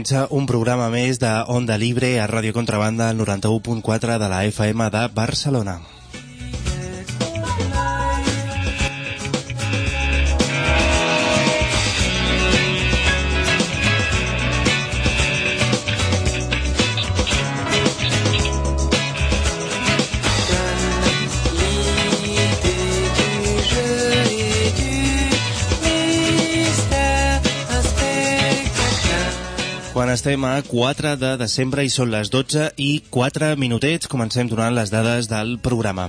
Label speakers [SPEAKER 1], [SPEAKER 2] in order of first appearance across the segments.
[SPEAKER 1] Comença un programa més de Onda Libre a Ràdio Contrabanda, al 91.4 de la FM de Barcelona. Quan estem a 4 de desembre i són les 12 i 4 minutets, comencem donant les dades del programa.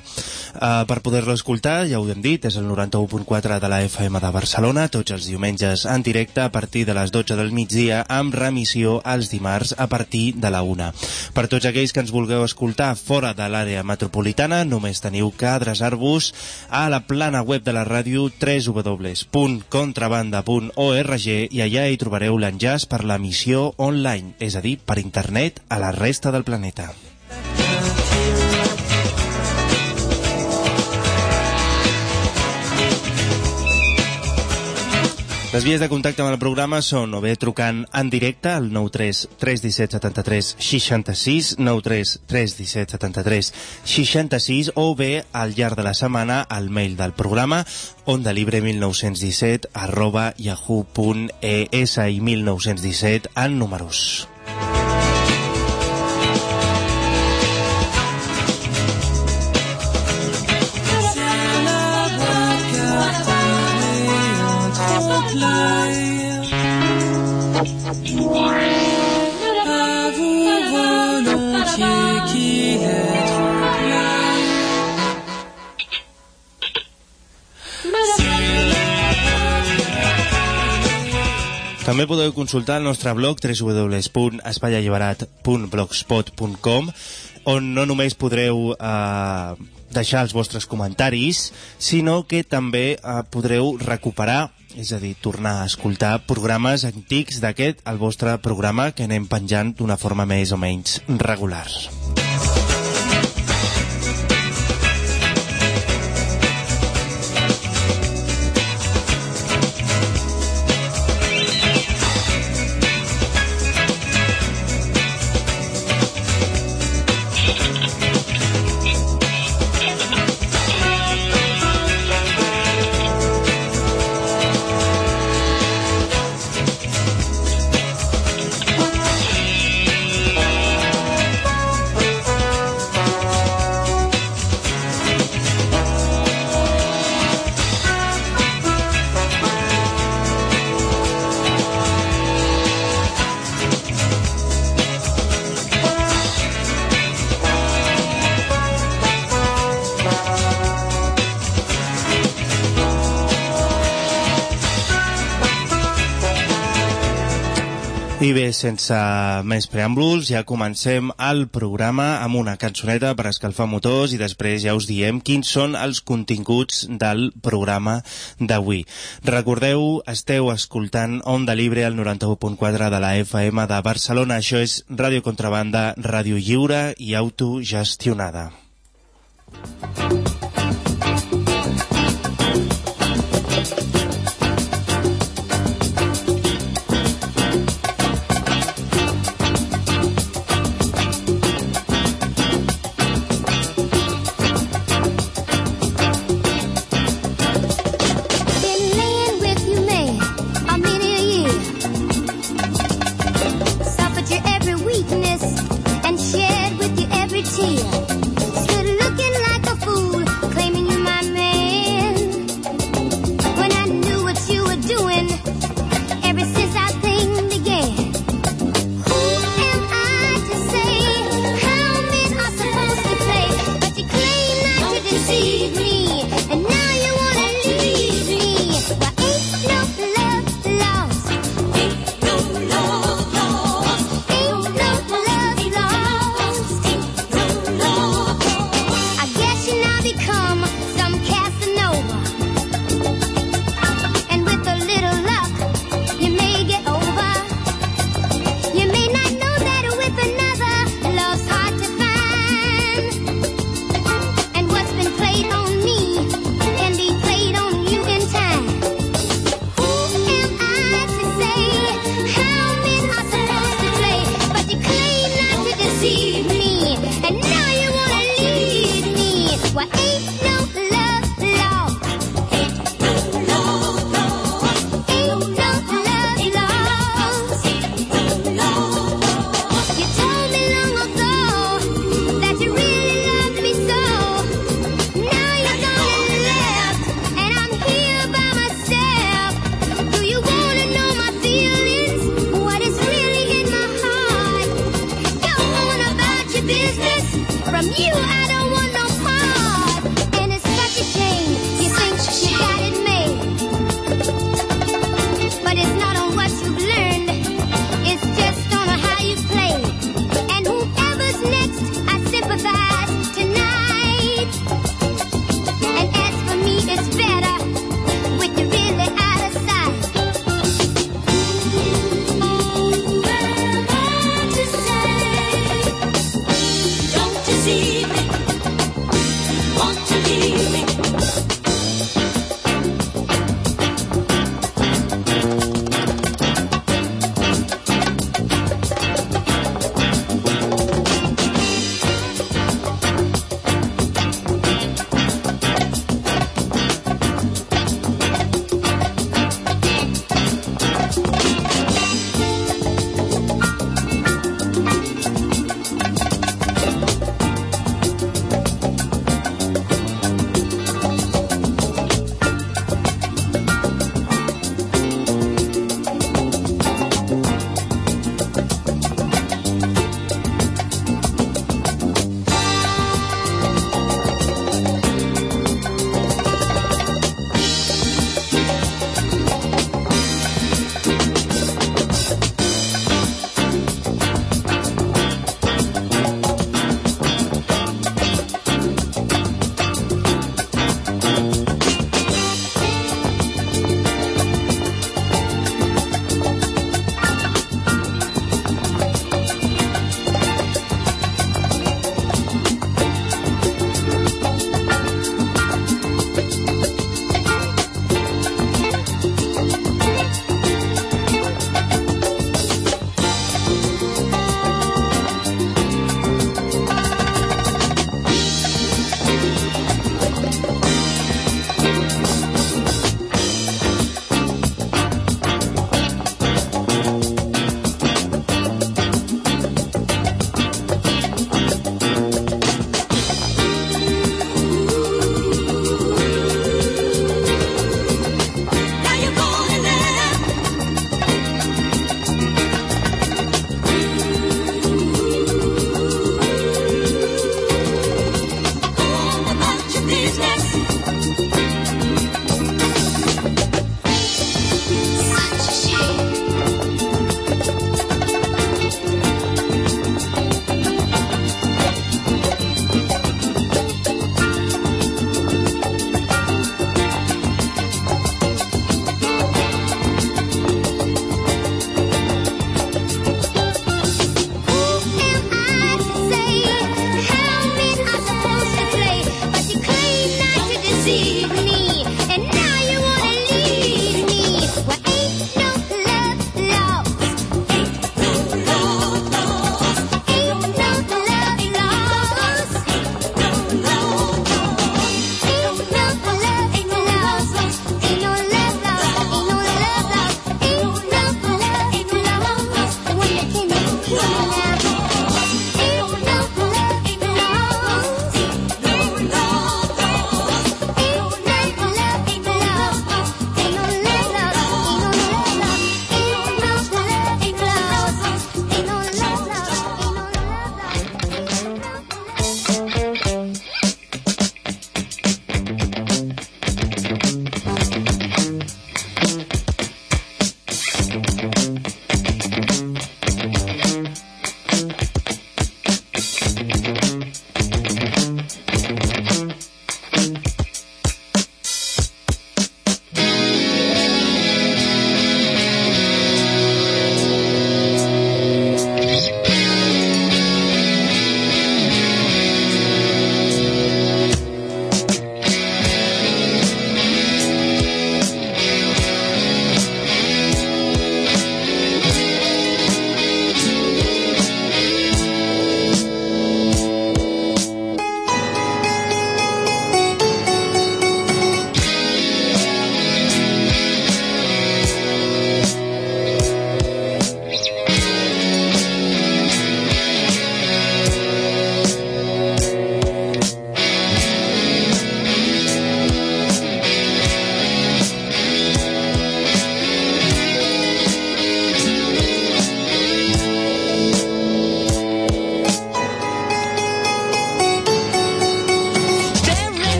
[SPEAKER 1] Uh, per poder-lo escoltar, ja ho hem dit, és el 91.4 de la FM de Barcelona, tots els diumenges en directe a partir de les 12 del migdia, amb remissió els dimarts a partir de la 1. Per tots aquells que ens vulgueu escoltar fora de l'àrea metropolitana, només teniu que adreçar-vos a la plana web de la ràdio www.contrabanda.org i allà hi trobareu l'enllaç per l'emissió online, és a dir, per internet a la resta del planeta. Les vies de contacte amb el programa són o bé trucant en directe al 93 317 73 66, 93 317 73 66 o bé al llarg de la setmana al mail del programa ondalibre1917 arroba yahoo.es i 1917 en números. També podeu consultar el nostre blog www.espaialliberat.blogspot.com on no només podreu eh, deixar els vostres comentaris, sinó que també eh, podreu recuperar, és a dir, tornar a escoltar programes antics d'aquest, el vostre programa, que anem penjant d'una forma més o menys regular. I bé, sense més preàmbuls, ja comencem el programa amb una cançoneta per escalfar motors i després ja us diem quins són els continguts del programa d'avui. Recordeu, esteu escoltant Onda Libre al 91.4 de la FM de Barcelona. Això és Ràdio Contrabanda, ràdio lliure i autogestionada.
[SPEAKER 2] now.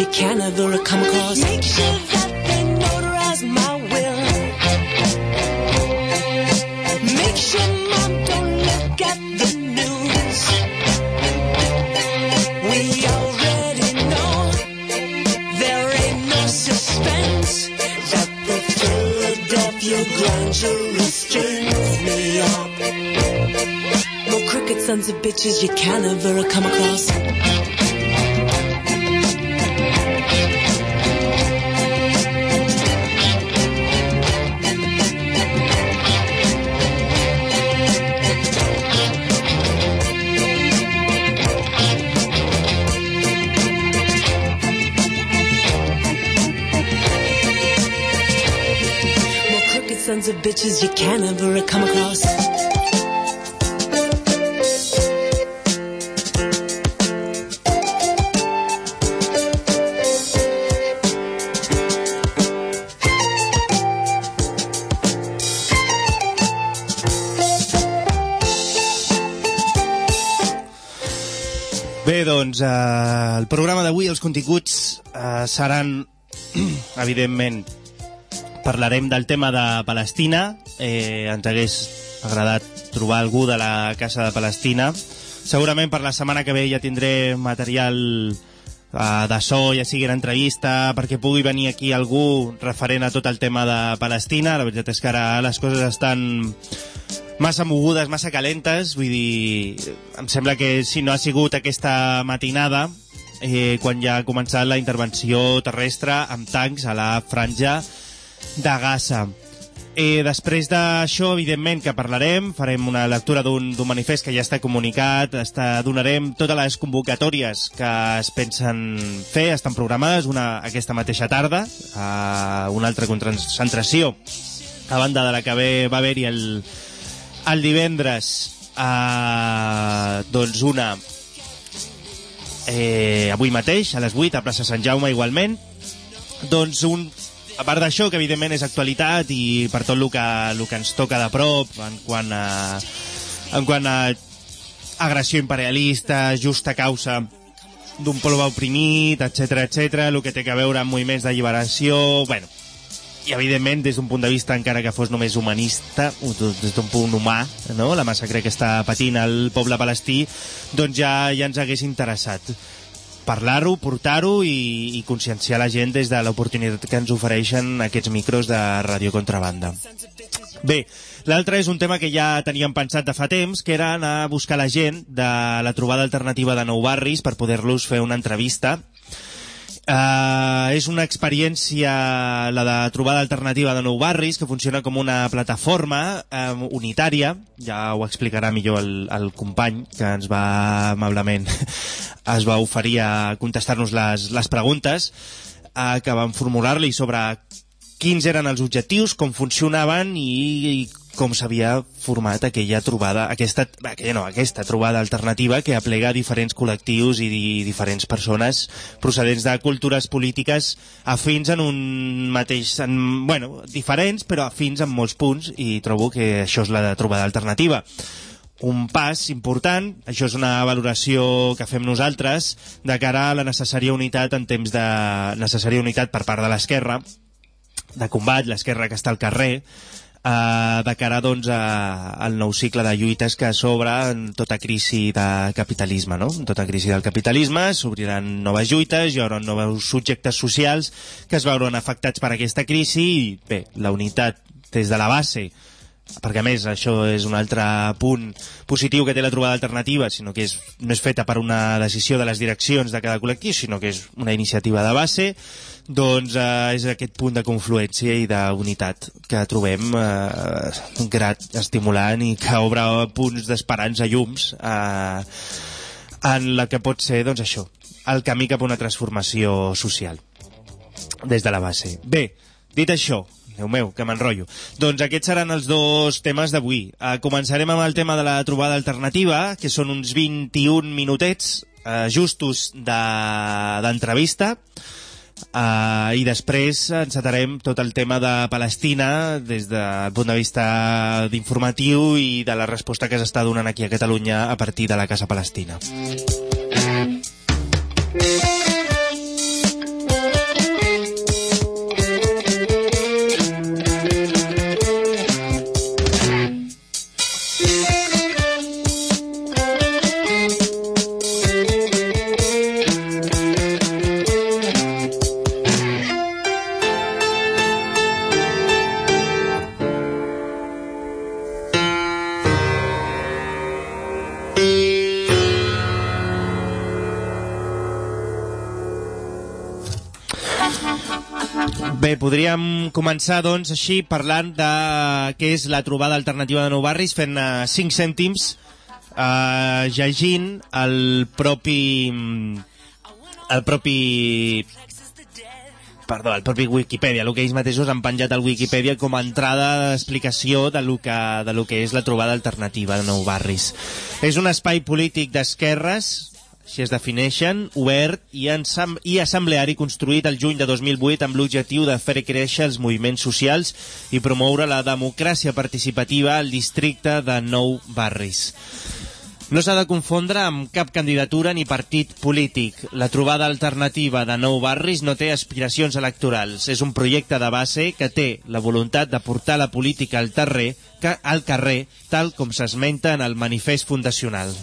[SPEAKER 2] you can,
[SPEAKER 1] I've overcome els continguts eh, seran, evidentment, parlarem del tema de Palestina. Eh, ens hagués agradat trobar algú de la Casa de Palestina. Segurament per la setmana que ve ja tindré material eh, de so, ja sigui en entrevista, perquè pugui venir aquí algú referent a tot el tema de Palestina. La veritat és que ara les coses estan massa mogudes, massa calentes, vull dir, em sembla que si no ha sigut aquesta matinada, eh, quan ja ha començat la intervenció terrestre amb tancs a la franja de Gaza. Eh, després d'això, evidentment, que parlarem, farem una lectura d'un d'un manifest que ja està comunicat, està, donarem totes les convocatòries que es pensen fer, estan programades, una aquesta mateixa tarda, a una altra concentració, a banda de la que ve, va haver-hi el, el divendres, eh, doncs una eh, avui mateix, a les 8, a plaça Sant Jaume igualment, doncs un, a part d'això, que evidentment és actualitat i per tot el que, el que ens toca de prop en quant a, en quant a agressió imperialista, justa causa d'un poble oprimit, etc etc, el que té a veure amb moviments d'alliberació, bueno, i evidentment des d'un punt de vista encara que fos només humanista des d'un punt humà no? la massacre que està patint el poble palestí doncs ja, ja ens hagués interessat parlar-ho, portar-ho i, i conscienciar la gent des de l'oportunitat que ens ofereixen aquests micros de Ràdio Contrabanda. Bé, l'altre és un tema que ja teníem pensat de fa temps, que era anar a buscar la gent de la trobada alternativa de Nou Barris per poder-los fer una entrevista Uh, és una experiència, la de trobada alternativa de Nou Barris, que funciona com una plataforma uh, unitària, ja ho explicarà millor el, el company, que ens va amablement es va oferir a contestar-nos les, les preguntes uh, que vam formular-li sobre quins eren els objectius, com funcionaven i, i com s'havia format aquella trobada, aquesta, aquella no, aquesta trobada alternativa que aplega diferents col·lectius i di, diferents persones procedents de cultures polítiques afins en un mateix, en, bueno, diferents però afins en molts punts i trobo que això és la de trobada alternativa. Un pas important, això és una valoració que fem nosaltres, de cara a la necessària unitat en temps de necessària unitat per part de l'esquerra, de combat, l'esquerra que està al carrer, eh, de cara doncs, a, al nou cicle de lluites que s'obre en tota crisi de capitalisme. No? En tota crisi del capitalisme s'obriran noves lluites, hi haurà nous subjectes socials que es veuran afectats per aquesta crisi i bé, la unitat des de la base perquè a més això és un altre punt positiu que té la trobada alternativa, sinó que és, no és feta per una decisió de les direccions de cada col·lectiu, sinó que és una iniciativa de base, doncs eh, és aquest punt de confluència i d'unitat que trobem eh, grat, estimulant i que obre punts d'esperança, llums, eh, en la que pot ser, doncs això, el camí cap a una transformació social des de la base. Bé, dit això, Déu meu, que m'enrotllo. Doncs aquests seran els dos temes d'avui. Uh, començarem amb el tema de la trobada alternativa, que són uns 21 minutets uh, justos d'entrevista. De, Uh, I després encetarem tot el tema de Palestina des del punt de vista d'informatiu i de la resposta que s'està donant aquí a Catalunya a partir de la Casa Palestina. Bé, podríem començar, doncs, així, parlant de què és la trobada alternativa de Nou Barris, fent uh, 5 cèntims, uh, llegint el propi... el propi perdó, el propi Wikipedia, el que ells mateixos han penjat al Wikipedia com a entrada d'explicació de, lo que, de lo que és la trobada alternativa de Nou Barris. És un espai polític d'esquerres, així es defineixen, obert i, i assembleari construït el juny de 2008 amb l'objectiu de fer créixer els moviments socials i promoure la democràcia participativa al districte de Nou Barris. No s'ha de confondre amb cap candidatura ni partit polític. La trobada alternativa de Nou Barris no té aspiracions electorals. És un projecte de base que té la voluntat de portar la política al que, al carrer, tal com s'esmenta en el manifest fundacional.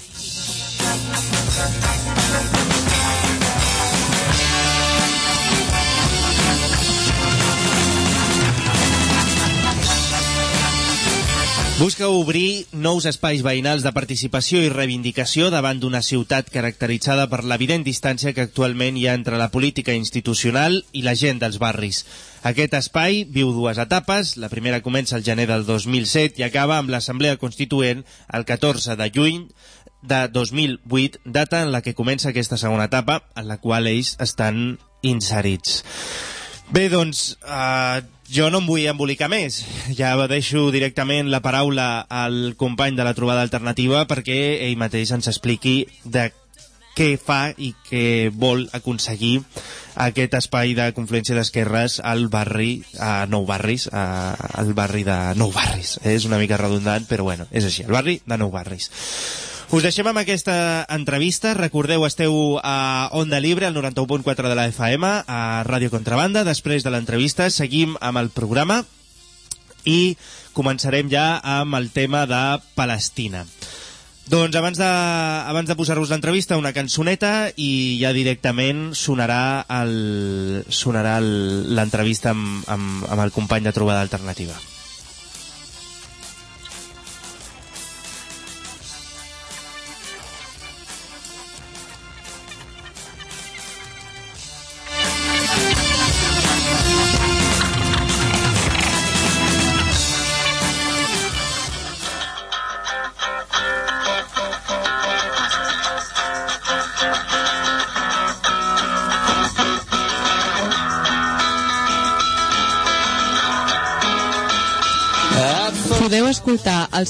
[SPEAKER 1] Busca obrir nous espais veïnals de participació i reivindicació davant d'una ciutat caracteritzada per l'evident distància que actualment hi ha entre la política institucional i la gent dels barris. Aquest espai viu dues etapes. La primera comença el gener del 2007 i acaba amb l'Assemblea Constituent el 14 de juny de 2008, data en la que comença aquesta segona etapa, en la qual ells estan inserits. Bé, doncs, eh, jo no em vull embolicar més. Ja deixo directament la paraula al company de la trobada alternativa perquè ell mateix ens expliqui de què fa i què vol aconseguir aquest espai de confluència d'esquerres al barri, a Nou Barris, a, al barri de Nou Barris. És una mica redundant, però bueno, és així, el barri de Nou Barris. Us deixem amb aquesta entrevista. Recordeu, esteu a Onda Libre, al 91.4 de la FM, a Ràdio Contrabanda. Després de l'entrevista seguim amb el programa i començarem ja amb el tema de Palestina. Doncs abans de, abans de posar-vos l'entrevista, una cançoneta i ja directament sonarà l'entrevista amb, amb, amb el company de trobada alternativa.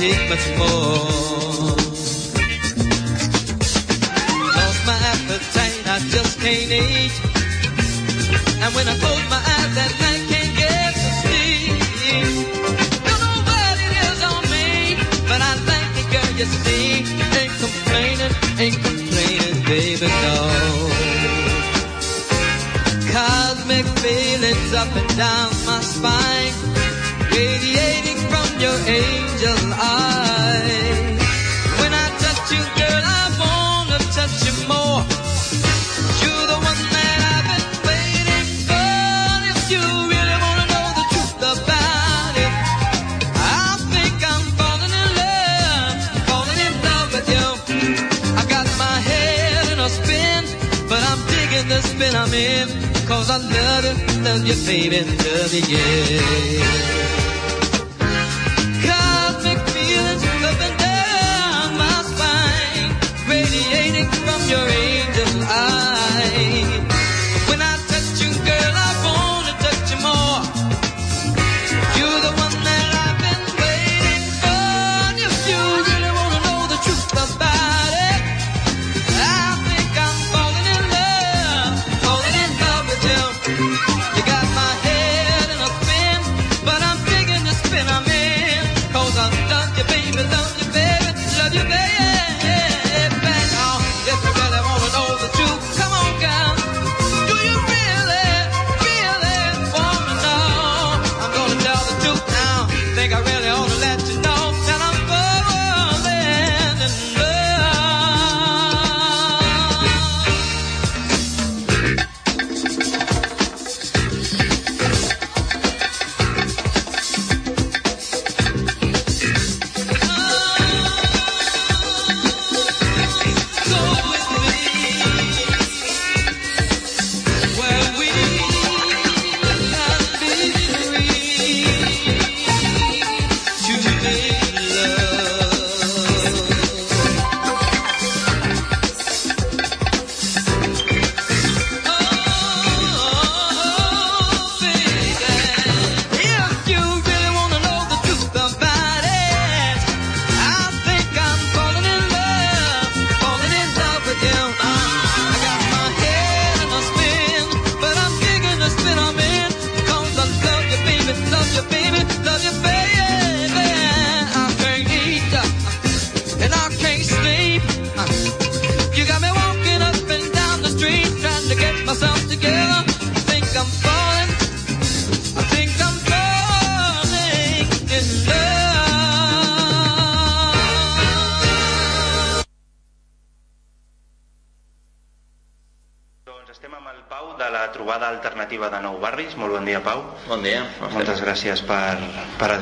[SPEAKER 3] take much more. Lost my appetite, I just can't eat. And when I close my eyes at night, can't get to sleep. Don't know what it is on me, but I like it, girl, you see. Ain't complaining, ain't complaining, baby, no. Cosmic feelings up and down my spine, radiating from your angel Cause I love you, really want to know the truth about it, I think I'm falling in love falling in love with you, I've got my head in a spin, but I'm digging the spin I'm in 'cause I love you, love you, baby, love you,
[SPEAKER 1] yeah.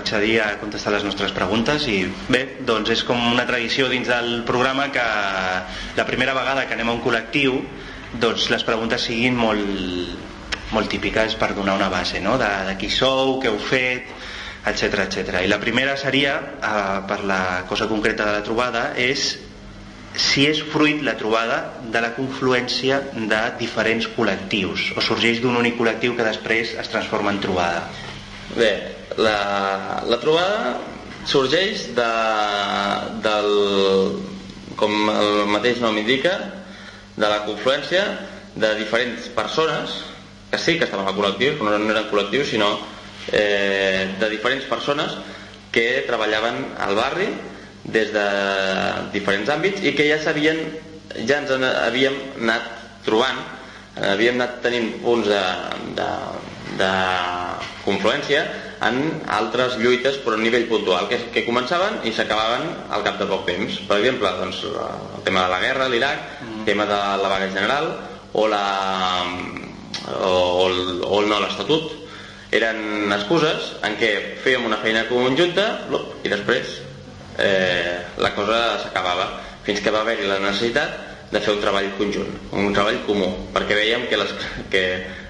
[SPEAKER 1] Accedir a contestar les nostres preguntes i bé, doncs és com una tradició dins del programa que la primera vegada que anem a un col·lectiu doncs les preguntes siguin molt, molt típiques per donar una base no? de, de qui sou, què heu fet etc etc. I la primera seria eh, per la cosa concreta de la trobada és si és fruit la trobada de la confluència de diferents col·lectius o sorgeix d'un únic col·lectiu que després es transforma en trobada
[SPEAKER 4] Bé, la, la trobada sorgeix de, del, com el mateix nom indica, de la confluència de diferents persones que sí que estaven al col·lectiu, però no eren col·lectius, sinó eh, de diferents persones que treballaven al barri des de diferents àmbits i que ja sabien, ja ens en havíem anat trobant, havíem anat tenint punts de, de, de confluència en altres lluites però a nivell puntual, que, que començaven i s'acabaven al cap de poc temps. Per exemple, doncs, el tema de la guerra a l'Iraq, el tema de la vaga general o, la, o, el, o el no a l'Estatut. Eren excuses en què fèiem una feina conjunta i després eh, la cosa s'acabava fins que va haver-hi la necessitat de fer un treball conjunt, un treball comú, perquè veiem que, les, que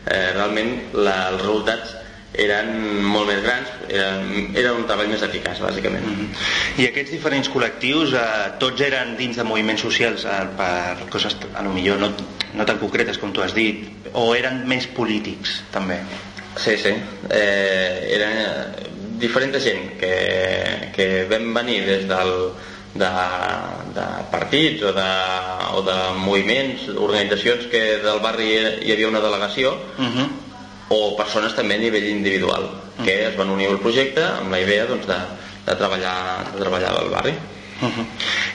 [SPEAKER 4] eh, realment la, els resultats eren molt més grans, era, era un treball més eficaç, bàsicament.
[SPEAKER 1] I aquests diferents col·lectius, eh, tots eren dins de moviments socials eh, per coses, a lo millor no, no tan concretes com tu has dit, o eren més polítics, també?
[SPEAKER 4] Sí, sí. Eh, era diferent gent que, que vam venir des del, de, de partits o de, o de moviments, organitzacions que del barri hi havia una delegació
[SPEAKER 1] Uh -huh.
[SPEAKER 4] o persones també a nivell individual que es van unir al projecte amb la idea doncs, de, de, treballar, de treballar al barri.
[SPEAKER 1] Uh -huh.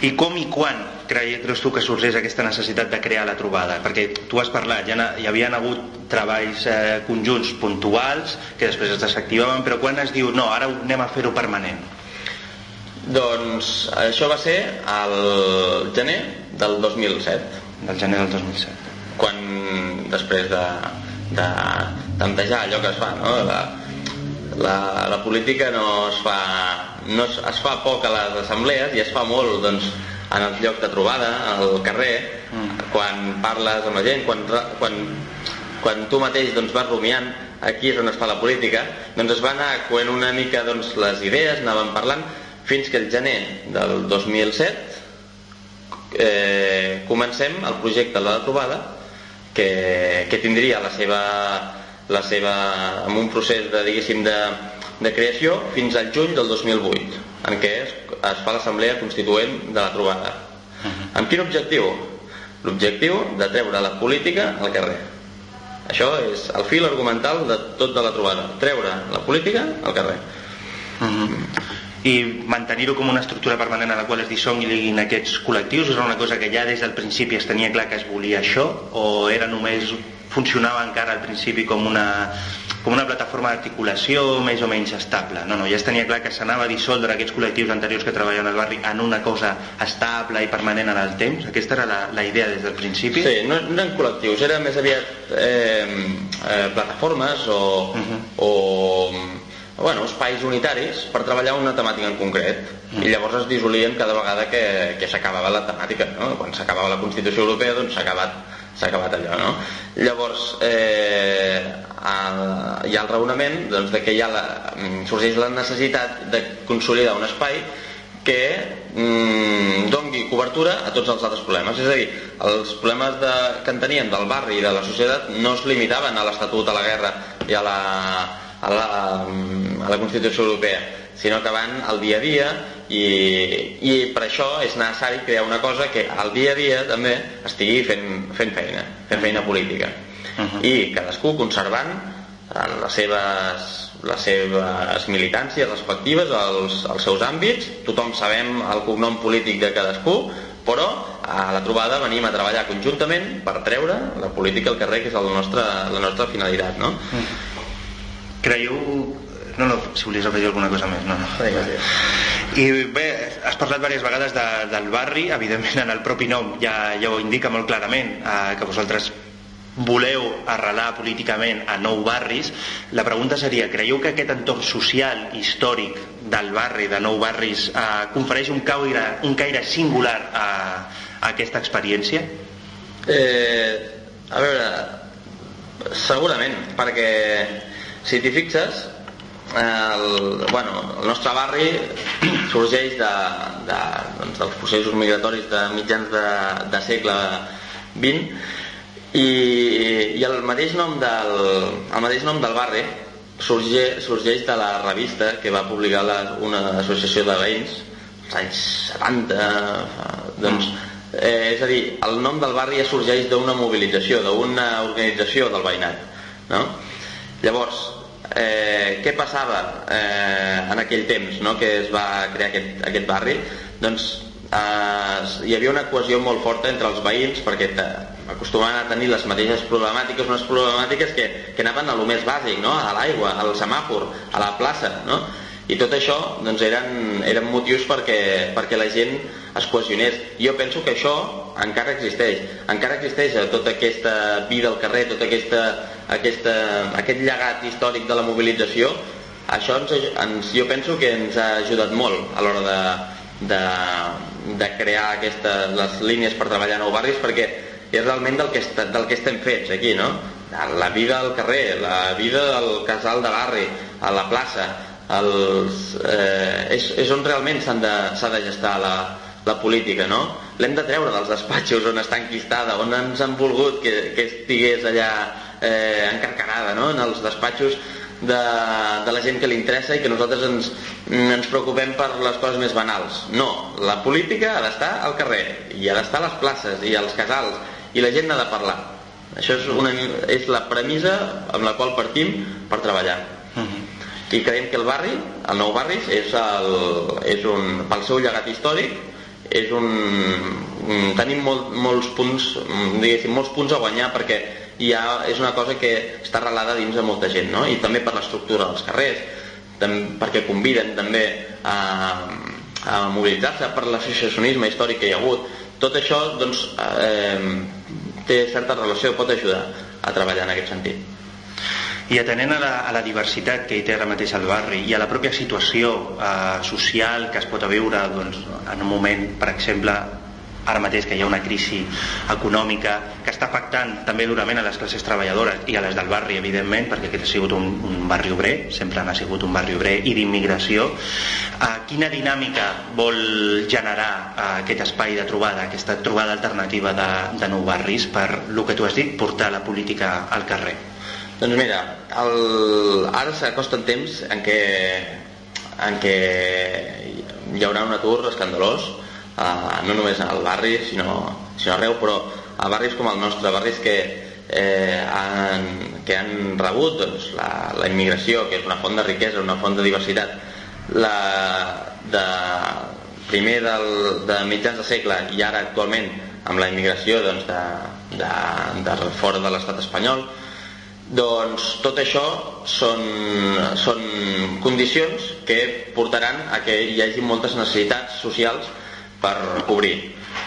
[SPEAKER 1] I com i quan cre- creus tu que sorgeix aquesta necessitat de crear la trobada? Perquè tu has parlat, ha, hi havia hagut treballs eh, conjunts puntuals que després es desactivaven, però quan es diu no, ara anem a fer-ho permanent?
[SPEAKER 4] Doncs això va ser al gener del 2007,
[SPEAKER 1] Del gener del 2007.
[SPEAKER 4] quan després de, de tantejar allò que es fa, no? La, la, la política no es fa no es, es fa poc a les assemblees i es fa molt doncs, en els llocs de trobada, al carrer,
[SPEAKER 1] Mm.
[SPEAKER 4] quan parles amb la gent, quan, quan, quan tu mateix doncs, vas rumiant aquí és on es fa la política, doncs es va anar coent una mica doncs, les idees, anaven parlant, fins que el gener del 2007 eh, comencem el projecte de la trobada que, que tindria la seva, la seva, amb un procés de, diguéssim, de, de creació fins al juny del 2008 en què es, es fa l'assemblea constituent de la trobada. Amb quin objectiu? l'objectiu de treure la política al carrer. Això és el fil argumental de tot de la trobada. Treure la política al carrer
[SPEAKER 1] I mantenir-ho com una estructura permanent a la qual es dissolguin aquests col·lectius era una cosa que ja des del principi es tenia clar que es volia això o era només funcionava encara al principi com una, com una plataforma d'articulació més o menys estable? No, no, ja es tenia clar que s'anava a dissoldre aquests col·lectius anteriors que treballaven al barri en una cosa estable i permanent en el temps. Aquesta era la, la idea des del principi.
[SPEAKER 4] Sí, no, no eren col·lectius, eren més aviat eh, eh, plataformes o, o bueno, espais unitaris per treballar una temàtica en concret i llavors es dissolien cada vegada que, que s'acabava la temàtica no? quan s'acabava la Constitució Europea doncs s'ha acabat, acabat allò no? llavors eh, el, hi ha el raonament doncs, de que hi ha la, mm, sorgeix la necessitat de consolidar un espai que mm, dongui cobertura a tots els altres problemes. És a dir, els problemes de, que en teníem del barri i de la societat no es limitaven a l'Estatut, a la guerra i a la, a la, a la Constitució Europea, sinó que van al dia a dia i, i per això és necessari crear una cosa que al dia a dia també estigui fent, fent feina, fent feina política. I cadascú conservant eh, les seves, les seves militàncies respectives, els, els seus àmbits, tothom sabem el cognom polític de cadascú, però a la trobada venim a treballar conjuntament per treure la política al carrer, que és el nostre, la nostra finalitat. No?
[SPEAKER 1] Creieu... No, no, si volies afegir alguna cosa més. No, no. I bé, has parlat diverses vegades de, del barri, evidentment en el propi nom ja, ja ho indica molt clarament, eh, que vosaltres voleu arrelar políticament a nou barris. La pregunta seria, creieu que aquest entorn social, històric del barri, de nou barris, eh, confereix un caire, un caire singular a, a aquesta experiència?
[SPEAKER 4] Eh, a veure, segurament, perquè si t'hi fixes, el, bueno, el nostre barri sorgeix de, de, doncs, dels processos migratoris de mitjans de, de segle XX i, i el mateix nom del, el mateix nom del barri sorge, sorgeix de la revista que va publicar la, una associació de veïns als anys 70 fa- doncs, eh, és a dir, el nom del barri ja sorgeix d'una mobilització d'una organització del veïnat no? Llavors eh, què passava eh, en aquell temps no? que es va crear aquest, aquest barri doncs eh, hi havia una cohesió molt forta entre els veïns perquè acostumaven a tenir les mateixes problemàtiques unes problemàtiques que, que anaven a lo més bàsic no? a l'aigua, al semàfor, a la plaça no? I tot això doncs, eren, eren motius perquè, perquè la gent es cohesionés. Jo penso que això encara existeix. Encara existeix tota aquesta vida al carrer tota aquesta, aquesta, aquest llegat històric de la mobilització. Això ens, ens, jo penso que ens ha ajudat molt a l'hora de, de, de crear aquesta, les línies per treballar nou barris perquè és realment del que, est, del que estem fets aquí, no? La vida al carrer, la vida al casal de barri, a la plaça, els, eh, és, és on realment s'ha de, de gestar la, la política, no? L'hem de treure dels despatxos on està enquistada, on ens han volgut que, que estigués allà eh, encarcarada, no? En els despatxos de, de la gent que li interessa i que nosaltres ens, ens preocupem per les coses més banals. No, la política ha d'estar al carrer, i ha d'estar a les places, i als casals, i la gent n'ha de parlar. Això és, una, és la premissa amb la qual partim per treballar. I creiem que el barri, el nou barri, és, el, és un, pel seu llegat històric, és un, tenim molt, molts punts, diguéssim, molts punts a guanyar perquè ha, és una cosa que està arrelada dins de molta gent, no? I també per l'estructura dels carrers, tam, perquè conviden també a, a mobilitzar-se per l'associacionisme històric que hi ha hagut. Tot això, doncs, eh, té certa relació, pot ajudar a treballar en aquest sentit.
[SPEAKER 1] I atenent a la, a la diversitat que hi té ara mateix al barri i a la pròpia situació eh, social que es pot viure doncs, en un moment, per exemple, ara mateix que hi ha una crisi econòmica que està afectant també durament a les classes treballadores i a les del barri, evidentment, perquè aquest ha sigut un, un barri obrer, sempre ha sigut un barri obrer i d'immigració. Eh, quina dinàmica vol generar eh, aquest espai de trobada, aquesta trobada alternativa de, de nou barris per, el que tu has dit, portar la política al carrer?
[SPEAKER 4] Doncs mira, el, ara s'acosta el temps en què, en què hi haurà un atur escandalós, eh, no només al barri, sinó, sinó arreu, però a barris com el nostre, barris que, eh, han, que han rebut doncs, la, la immigració, que és una font de riquesa, una font de diversitat, la, de, primer del, de mitjans de segle i ara actualment amb la immigració doncs, de, de, de fora de l'estat espanyol, doncs tot això són, són condicions que portaran a que hi hagi moltes necessitats socials per cobrir,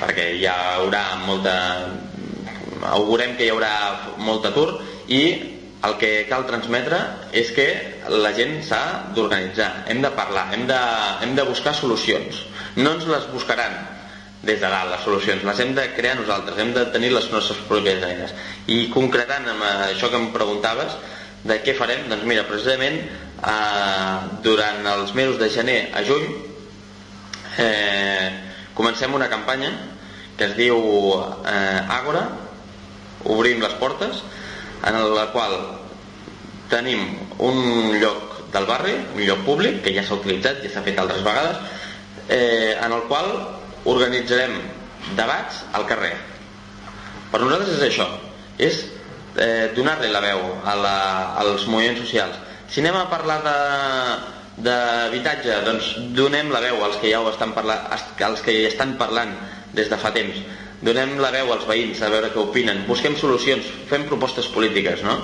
[SPEAKER 4] perquè hi haurà molta... augurem que hi haurà molt atur i el que cal transmetre és que la gent s'ha d'organitzar, hem de parlar, hem de, hem de buscar solucions. No ens les buscaran des de dalt les solucions, les hem de crear nosaltres, hem de tenir les nostres pròpies eines. I concretant amb això que em preguntaves, de què farem? Doncs mira, precisament eh, durant els mesos de gener a juny eh, comencem una campanya que es diu eh, Àgora, obrim les portes, en la qual tenim un lloc del barri, un lloc públic, que ja s'ha utilitzat, ja s'ha fet altres vegades, eh, en el qual organitzarem debats al carrer. Per nosaltres és això, és eh, donar-li la veu a la, als moviments socials. Si anem a parlar de d'habitatge, doncs donem la veu als que ja ho estan parlant, als que hi estan parlant des de fa temps. Donem la veu als veïns a veure què opinen, busquem solucions, fem propostes polítiques, no?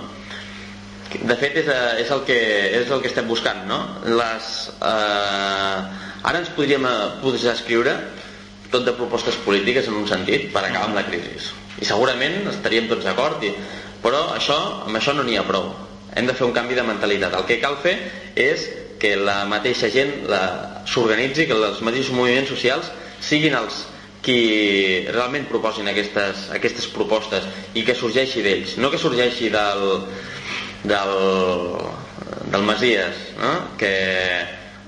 [SPEAKER 4] De fet és, és, el, que, és el que estem buscant, no? Les, eh, ara ens podríem eh, posar a escriure tot de propostes polítiques en un sentit per acabar amb la crisi. I segurament estaríem tots d'acord, i... però això, amb això no n'hi ha prou. Hem de fer un canvi de mentalitat. El que cal fer és que la mateixa gent la- s'organitzi, que els mateixos moviments socials siguin els qui realment proposin aquestes, aquestes propostes i que sorgeixi d'ells, no que sorgeixi del, del, del Masies, no? que,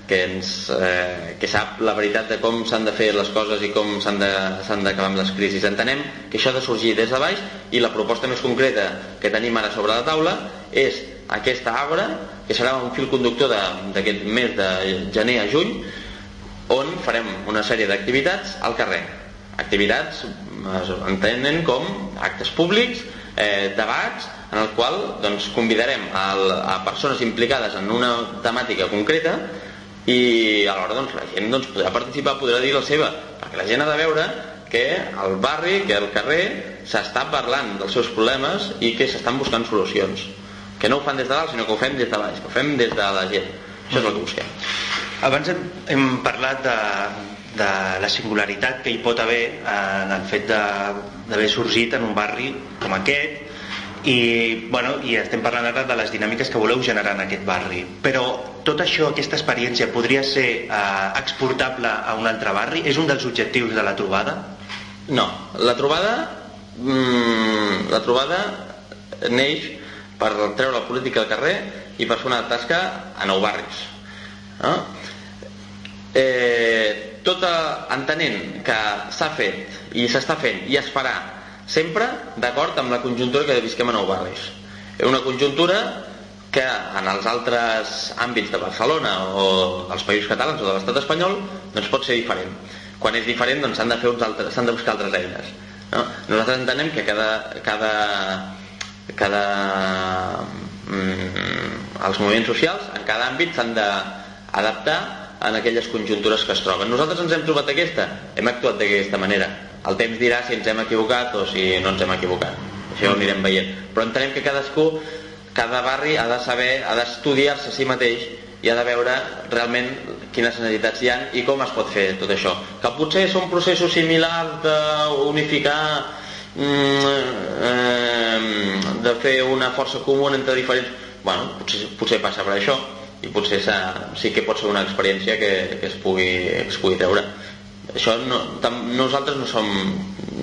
[SPEAKER 4] que, ens, eh, que sap la veritat de com s'han de fer les coses i com s'han d'acabar amb les crisis. Entenem que això ha de sorgir des de baix i la proposta més concreta que tenim ara sobre la taula és aquesta àgora, que serà un fil conductor d'aquest mes de gener a juny, on farem una sèrie d'activitats al carrer. Activitats entenen com actes públics, eh, debats, en el qual doncs, convidarem a, a persones implicades en una temàtica concreta i alhora doncs, la gent doncs, podrà participar, podrà dir la seva, perquè la gent ha de veure que al barri, que al carrer s'està parlant dels seus problemes i que s'estan buscant solucions. Que no ho fan des de dalt sinó que ho fem des de baix, que ho fem des de la gent. Això és el que busquem.
[SPEAKER 1] Abans hem, hem parlat de, de la singularitat que hi pot haver en el fet d'haver sorgit en un barri com aquest i, bueno, i estem parlant ara de les dinàmiques que voleu generar en aquest barri però tot això, aquesta experiència podria ser eh, exportable a un altre barri? És un dels objectius de la trobada?
[SPEAKER 4] No, la trobada mmm, la trobada neix per treure la política al carrer i per fer una tasca a nou barris. No? Eh, tota, entenent que s'ha fet i s'està fent i es farà sempre d'acord amb la conjuntura que visquem a nou barris. Una conjuntura que en els altres àmbits de Barcelona o dels països catalans o de l'estat espanyol doncs pot ser diferent. Quan és diferent doncs s'han de, fer uns altres, s'han de buscar altres eines. No? Nosaltres entenem que cada, cada, cada mm, els moviments socials en cada àmbit s'han d'adaptar en aquelles conjuntures que es troben. Nosaltres ens hem trobat aquesta, hem actuat d'aquesta manera. El temps dirà si ens hem equivocat o si no ens hem equivocat. Això ho anirem veient. Però entenem que cadascú, cada barri ha de saber, ha d'estudiar-se a si mateix i ha de veure realment quines necessitats hi ha i com es pot fer tot això. Que potser són processos similars d'unificar mm, eh, de fer una força comuna entre diferents... Bueno, potser, potser passa per això i potser sí que pot ser una experiència que, que es, pugui, que es pugui treure. Això no, tam, nosaltres no som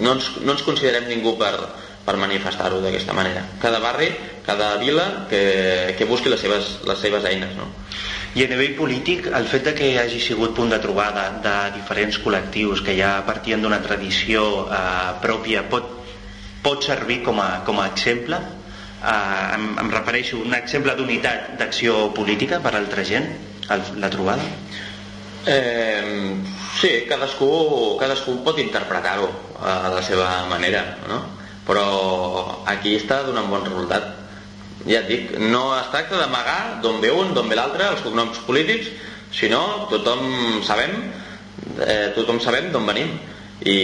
[SPEAKER 4] no ens, no ens considerem ningú per, per manifestar-ho d'aquesta manera. Cada barri, cada vila que, que busqui les seves, les seves eines. No?
[SPEAKER 1] I a nivell polític, el fet de que hagi sigut punt de trobada de diferents col·lectius que ja partien d'una tradició eh, pròpia pot, pot servir com a, com a exemple? Eh, em, em refereixo un exemple d'unitat d'acció política per a altra gent, el, la trobada?
[SPEAKER 4] Eh, sí, cadascú, cadascú pot interpretar-ho a la seva manera, no? però aquí està donant bon resultat. Ja et dic, no es tracta d'amagar d'on ve un, d'on ve l'altre, els cognoms polítics, sinó tothom sabem, eh, tothom sabem d'on venim. I,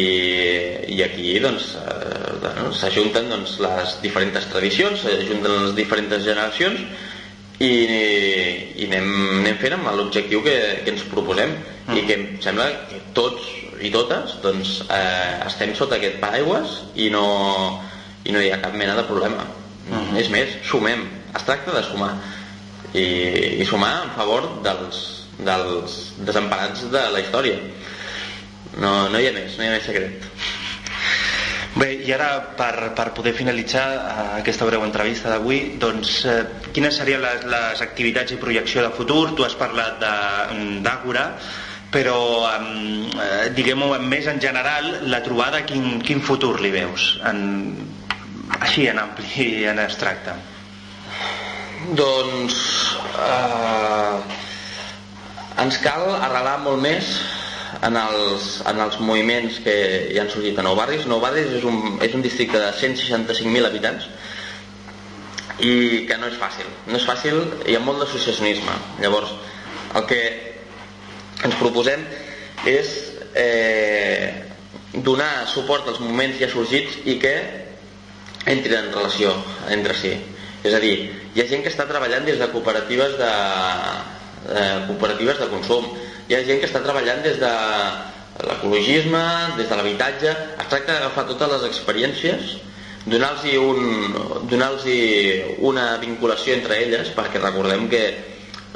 [SPEAKER 4] i aquí doncs, eh, s'ajunten doncs, les diferents tradicions, s'ajunten les diferents generacions i, i anem, anem fent amb l'objectiu que, que ens proposem. I que em sembla que tots i totes doncs, eh, estem sota aquest paraigües i no, i no hi ha cap mena de problema. És més, sumem. Es tracta de sumar. I, i sumar en favor dels, dels desemparats de la història. No, no hi ha més, no hi ha més secret
[SPEAKER 1] Bé, i ara per, per poder finalitzar eh, aquesta breu entrevista d'avui, doncs eh, quines serien les, les activitats i projecció de futur? Tu has parlat de- d'Àgora, però eh, diguem-ho més en general, la trobada quin, quin futur li veus? En, així en ampli en abstracte.
[SPEAKER 4] Doncs eh, ens cal arrelar molt més en els, en els moviments que hi han sorgit a Nou Barris. Nou Barris és un, és un districte de 165.000 habitants i que no és fàcil. No és fàcil, hi ha molt d'associacionisme. Llavors, el que ens proposem és eh, donar suport als moviments ja sorgits i que entrin en relació entre si. És a dir, hi ha gent que està treballant des de cooperatives de, de cooperatives de consum, hi ha gent que està treballant des de l'ecologisme, des de l'habitatge, es tracta d'agafar totes les experiències, donar-los un, donar una vinculació entre elles, perquè recordem que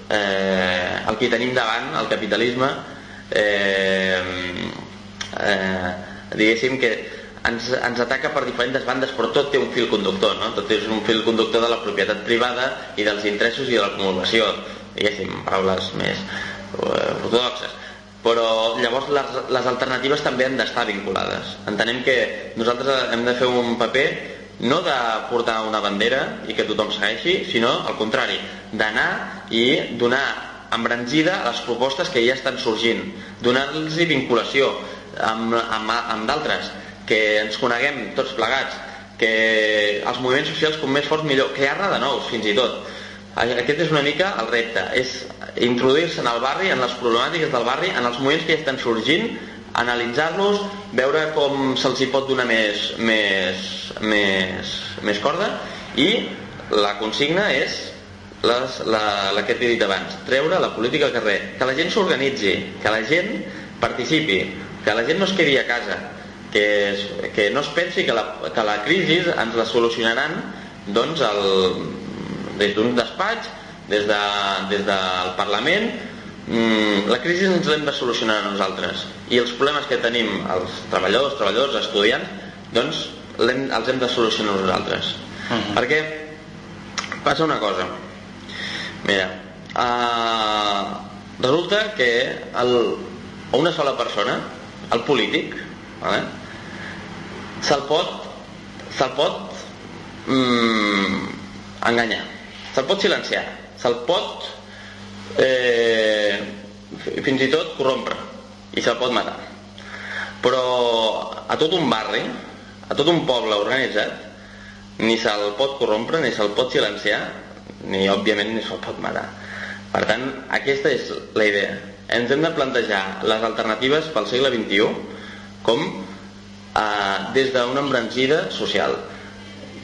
[SPEAKER 4] eh, el que tenim davant, el capitalisme, eh, eh, diguéssim que ens, ens ataca per diferents bandes però tot té un fil conductor no? tot és un fil conductor de la propietat privada i dels interessos i de l'acumulació diguéssim, paraules més ortodoxes però llavors les, les alternatives també han d'estar vinculades. Entenem que nosaltres hem de fer un paper no de portar una bandera i que tothom segueixi, sinó al contrari d'anar i donar embranzida a les propostes que ja estan sorgint donar-los vinculació amb, amb, amb d'altres que ens coneguem tots plegats que els moviments socials com més forts millor crear-ne de nous fins i tot. Aquest és una mica el repte és introduir-se en el barri, en les problemàtiques del barri en els moments que ja estan sorgint analitzar-los, veure com se'ls hi pot donar més, més, més, més corda i la consigna és les, la, la que t'he dit abans, treure la política al carrer, que la gent s'organitzi, que la gent participi, que la gent no es quedi a casa, que, es, que no es pensi que la, que la crisi ens la solucionaran doncs, el, des d'un despatx, des, de, des del Parlament, mm, la crisi ens l'hem de solucionar nosaltres i els problemes que tenim els treballadors, treballadors, estudiants, doncs hem, els hem de solucionar nosaltres. Uh -huh. Perquè passa una cosa. Mira, uh, resulta que el, una sola persona, el polític, vale? se'l pot, se'l pot mm, enganyar, se'l pot silenciar, se'l pot eh, fins i tot corrompre i se'l pot matar. Però a tot un barri, a tot un poble organitzat, ni se'l pot corrompre, ni se'l pot silenciar, ni òbviament ni se'l pot matar. Per tant, aquesta és la idea. Ens hem de plantejar les alternatives pel segle XXI com eh, des d'una embranzida social.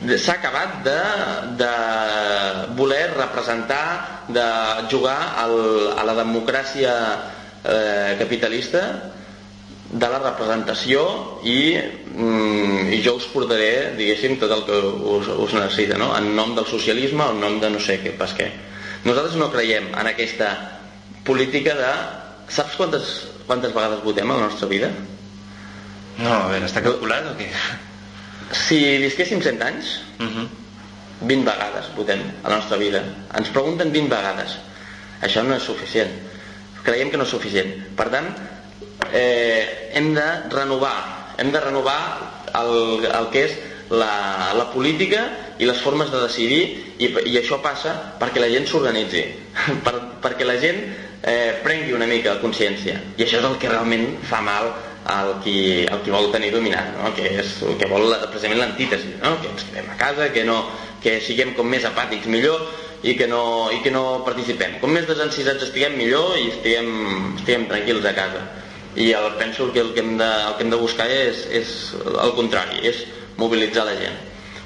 [SPEAKER 4] S'ha acabat de, de representar, de jugar al, a la democràcia eh, capitalista de la representació i, mm, i jo us portaré, diguéssim, tot el que us, us necessita, no? en nom del socialisme en nom de no sé què, pas què. Nosaltres no creiem en aquesta política de... Saps quantes, quantes vegades votem a la nostra vida?
[SPEAKER 1] No, a veure, està calculat o què?
[SPEAKER 4] Si visquéssim 100 anys,
[SPEAKER 1] Uh -huh.
[SPEAKER 4] 20 vegades votem a la nostra vida. Ens pregunten 20 vegades. Això no és suficient. Creiem que no és suficient. Per tant, eh, hem de renovar, hem de renovar el, el que és la, la política i les formes de decidir i, i això passa perquè la gent s'organitzi, per, perquè la gent eh, prengui una mica consciència i això és el que realment fa mal al qui, al qui vol tenir dominat, no? que és el que vol precisament l'antítesi, no? que ens quedem a casa, que, no, que siguem com més apàtics millor i que no, i que no participem. Com més desencisats estiguem millor i estiguem, estiguem tranquils a casa. I el, penso que el que hem de, el que hem de buscar és, és el contrari, és mobilitzar la gent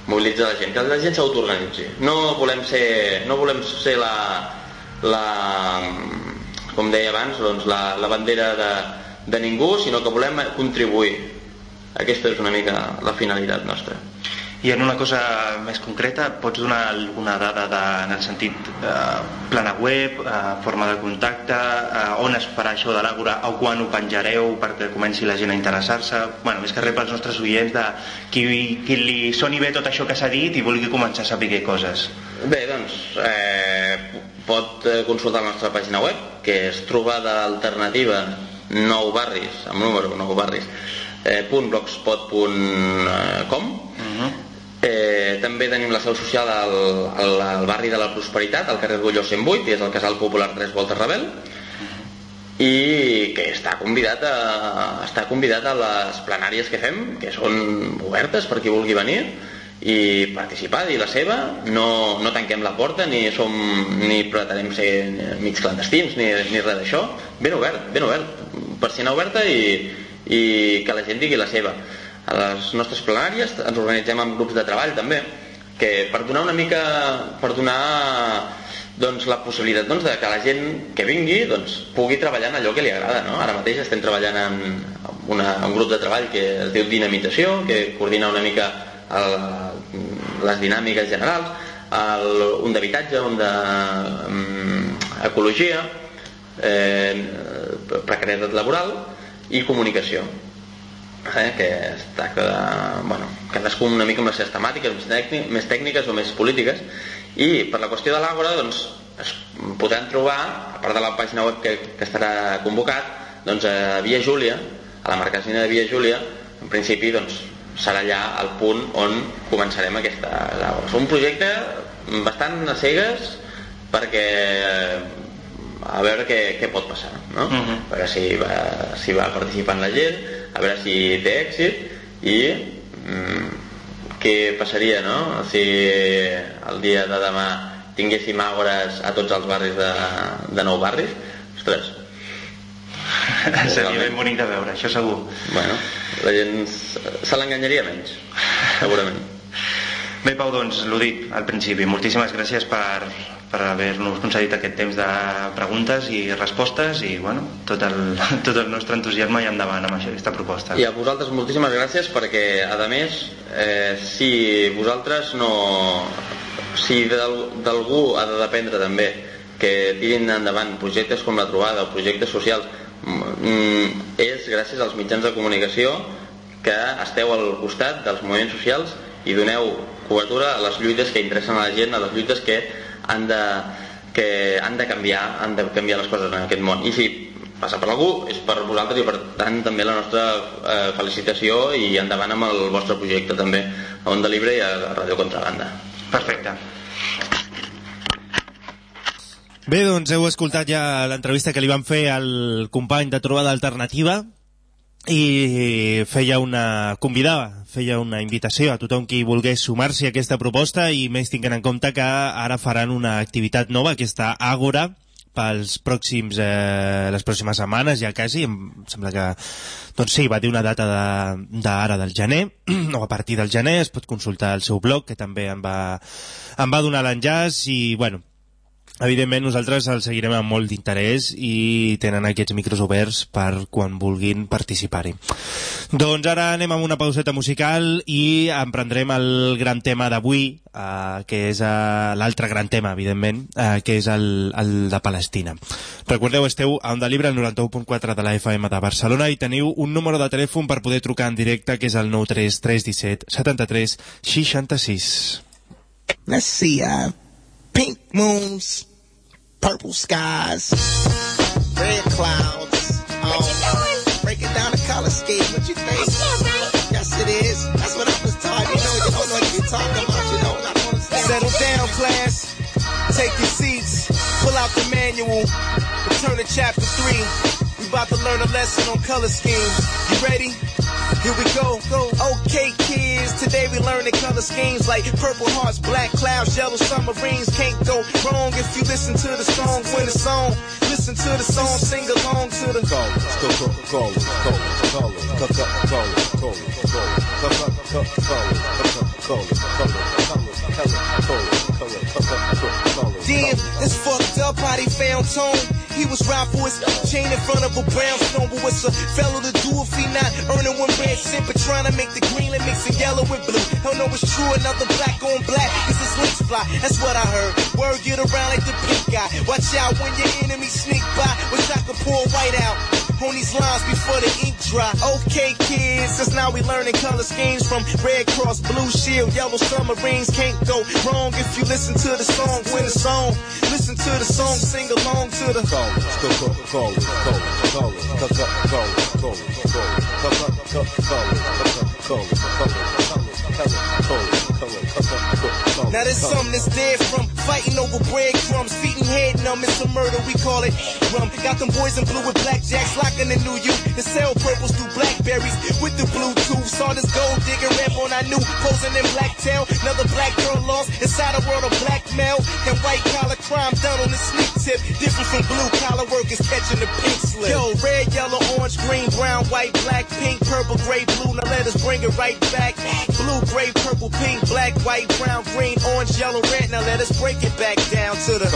[SPEAKER 4] mobilitzar la gent, que la gent s'autoorganitzi no volem ser no volem ser la, la com deia abans doncs la, la bandera de, de ningú sinó que volem contribuir aquesta és una mica la finalitat nostra
[SPEAKER 1] I en una cosa més concreta, pots donar alguna dada de, en el sentit eh, plana web, eh, forma de contacte, eh, on es farà això de l'Àgora o quan ho penjareu perquè comenci la gent a interessar-se? bueno, més que res pels nostres oients de qui, qui li soni bé tot això que s'ha dit i vulgui començar a saber coses.
[SPEAKER 4] Bé, doncs, eh, pot consultar la nostra pàgina web, que és trobada alternativa nou barris, amb número nou barris, eh, punt blogspot.com eh, també tenim la seu social al, al, al barri de la Prosperitat, al carrer Gulló 108, i és el casal popular Tres Voltes Rebel, i que està convidat a, està convidat a les plenàries que fem, que són obertes per qui vulgui venir, i participar, dir la seva, no, no tanquem la porta, ni som ni pretenem ser mig clandestins, ni, ni res d'això, ben obert, ben obert, persiana oberta i, i que la gent digui la seva. A les nostres plenàries ens organitzem en grups de treball també, que per donar una mica, per donar doncs, la possibilitat doncs, de que la gent que vingui doncs, pugui treballar en allò que li agrada. No? Ara mateix estem treballant en una, un grup de treball que es diu Dinamitació, que coordina una mica el, les dinàmiques generals, el, un d'habitatge, un d'ecologia, eh, precarietat laboral i comunicació eh, que es tracta de, bueno, cadascun una mica amb les seves temàtiques més, tècnic, més tècniques o més polítiques i per la qüestió de l'Àgora doncs, es podran trobar a part de la pàgina web que, que estarà convocat doncs a Via Júlia a la marquesina de Via Júlia en principi doncs, serà allà el punt on començarem aquesta Àgora és un projecte bastant a cegues perquè a veure què, què pot passar no?
[SPEAKER 1] Mhm.
[SPEAKER 4] a veure si va, si va participant la gent a veure si té èxit i mm, què passaria no? si el dia de demà tinguéssim àgores a tots els barris de, de nou barris ostres,
[SPEAKER 1] Seria ben bonic de veure, això segur.
[SPEAKER 4] bueno, la gent se l'enganyaria menys segurament
[SPEAKER 1] Bé, Pau, doncs, l'ho dit al principi. Moltíssimes gràcies per, per haver-nos concedit aquest temps de preguntes i respostes i, bueno, tot el, tot el nostre entusiasme i endavant amb això, aquesta proposta.
[SPEAKER 4] I a vosaltres moltíssimes gràcies perquè, a més, eh, si vosaltres no... Si d'al- d'algú ha de dependre també que tirin endavant projectes com la trobada o projectes socials mm, és gràcies als mitjans de comunicació que esteu al costat dels moviments socials i doneu cobertura a les lluites que interessen a la gent, a les lluites que han de, que han de canviar, han de canviar les coses en aquest món. I si passa per algú, és per vosaltres i per tant també la nostra eh, felicitació i endavant amb el vostre projecte també a Onda Libre i a Ràdio Contrabanda.
[SPEAKER 1] Perfecte.
[SPEAKER 5] Bé, doncs heu escoltat ja l'entrevista que li vam fer al company de Trobada Alternativa,
[SPEAKER 1] i feia una... convidava, feia una invitació a tothom qui volgués sumar-s'hi a aquesta proposta i més tinguent en compte que ara faran una activitat nova, aquesta Àgora, pels pròxims, eh, les pròximes setmanes, ja quasi, em sembla que, doncs sí, va dir una data d'ara de, del gener, o a partir del gener, es pot consultar el seu blog, que també em va, em va donar l'enllaç, i, bueno, Evidentment, nosaltres el seguirem amb molt d'interès i tenen aquests micros oberts per quan vulguin participar-hi. Doncs ara anem amb una pauseta musical i emprendrem el gran tema d'avui, eh, que és eh, l'altre gran tema, evidentment, eh, que és el, el de Palestina. Recordeu, esteu a Onda Libre, al 91.4 de la FM de Barcelona i teniu un número de telèfon per poder trucar en directe, que és el 93317 73 66.
[SPEAKER 5] Let's see, uh, pink moons, purple skies, red clouds. Um, break it down to color scheme. What you think? Yes, it is. That's what I was taught. You know, you don't know what you're talking about. You know, I don't understand.
[SPEAKER 6] Settle down, class. Take your seats. Pull out the manual. Return to chapter three. About to learn a lesson on color schemes. You ready? Here we go. Go. Okay, kids. Today we learn the color schemes like purple hearts, black clouds, yellow submarines. Can't go wrong if you listen to the song. When the song, listen to the song, sing along to the Damn, it's fucked up how they found Tone. He was round for his chain in front of a brownstone, but what's a fellow to do if he not earning one red cent, but trying to make the green and mix mixing yellow with blue? Hell no, it's true, another black on black, cause his links fly, that's what I heard. Word get around like the pink guy. Watch out when your enemy sneak by, wish I could pour white out on these lines before the ink dry. Okay, kids, since now we learning color schemes from Red Cross, Blue Shield, Yellow Submarines. Can't go wrong if you listen to the song, win the song. Listen to the song, sing along to the cold, cold, cold, cold, cold, now there's something that's dead from fighting over breadcrumbs, feeding head numb. It's a murder, we call it rum. Got them boys in blue with blackjacks, locking the new you. The sell purples through blackberries with the Bluetooth. Saw this gold digger rap on I knew, posing in black tail. Another black girl lost inside a world of blackmail. And white collar crime done on the sneak tip. Different from blue collar workers catching the pink slip. Yo, red, yellow, orange, green, brown, white, black, pink, purple, gray, blue. Now let us bring it right back. Blue, gray, purple, pink, black, white, brown, green, orange, yellow, red. Now let us break it back down to the.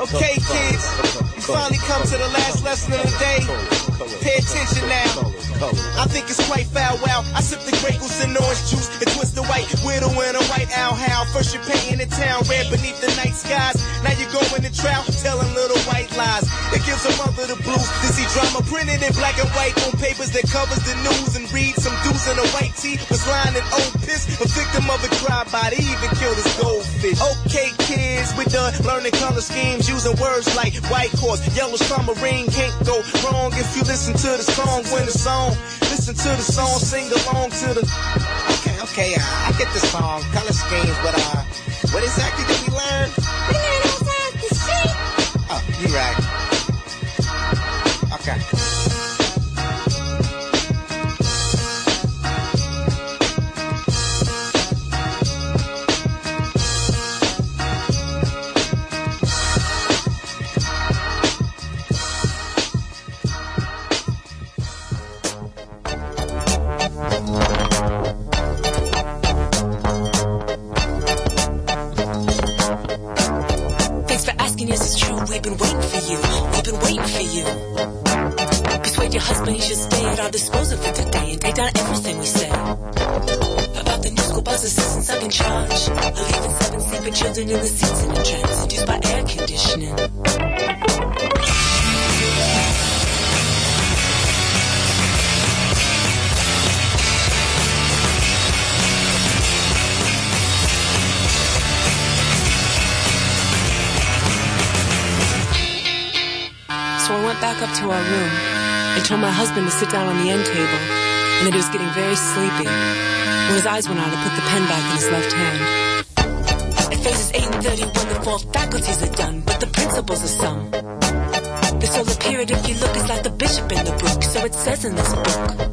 [SPEAKER 6] Okay, kids, you finally come to the last lesson of the day. Pay attention now. I think it's quite foul wow. I sip the Goose and orange juice and twist the white widow and a white owl how. First you're painting the town red beneath the night skies. Now you're going to trial telling little white lies. It gives a mother the blues to see drama printed in black and white on papers that covers the news and read some dudes in a white tee was lying in old piss. A victim of a crime body even killed his goldfish. Okay, kids, we're done learning color schemes using words like white yellow submarine. Can't go wrong if you listen to the song, when the song. Listen to the song, sing along to the.
[SPEAKER 5] Okay, okay, uh, I get the song, color schemes, but uh, what exactly did we learn?
[SPEAKER 7] We learn outside the street.
[SPEAKER 5] Oh, you right. Okay.
[SPEAKER 2] Very sleepy. When his eyes went out, I put the pen back in his left hand. At phases 8 and 30 when the four faculties are done, but the principles are some. The solar period, if you look, is like the bishop in the book. So it says in this book.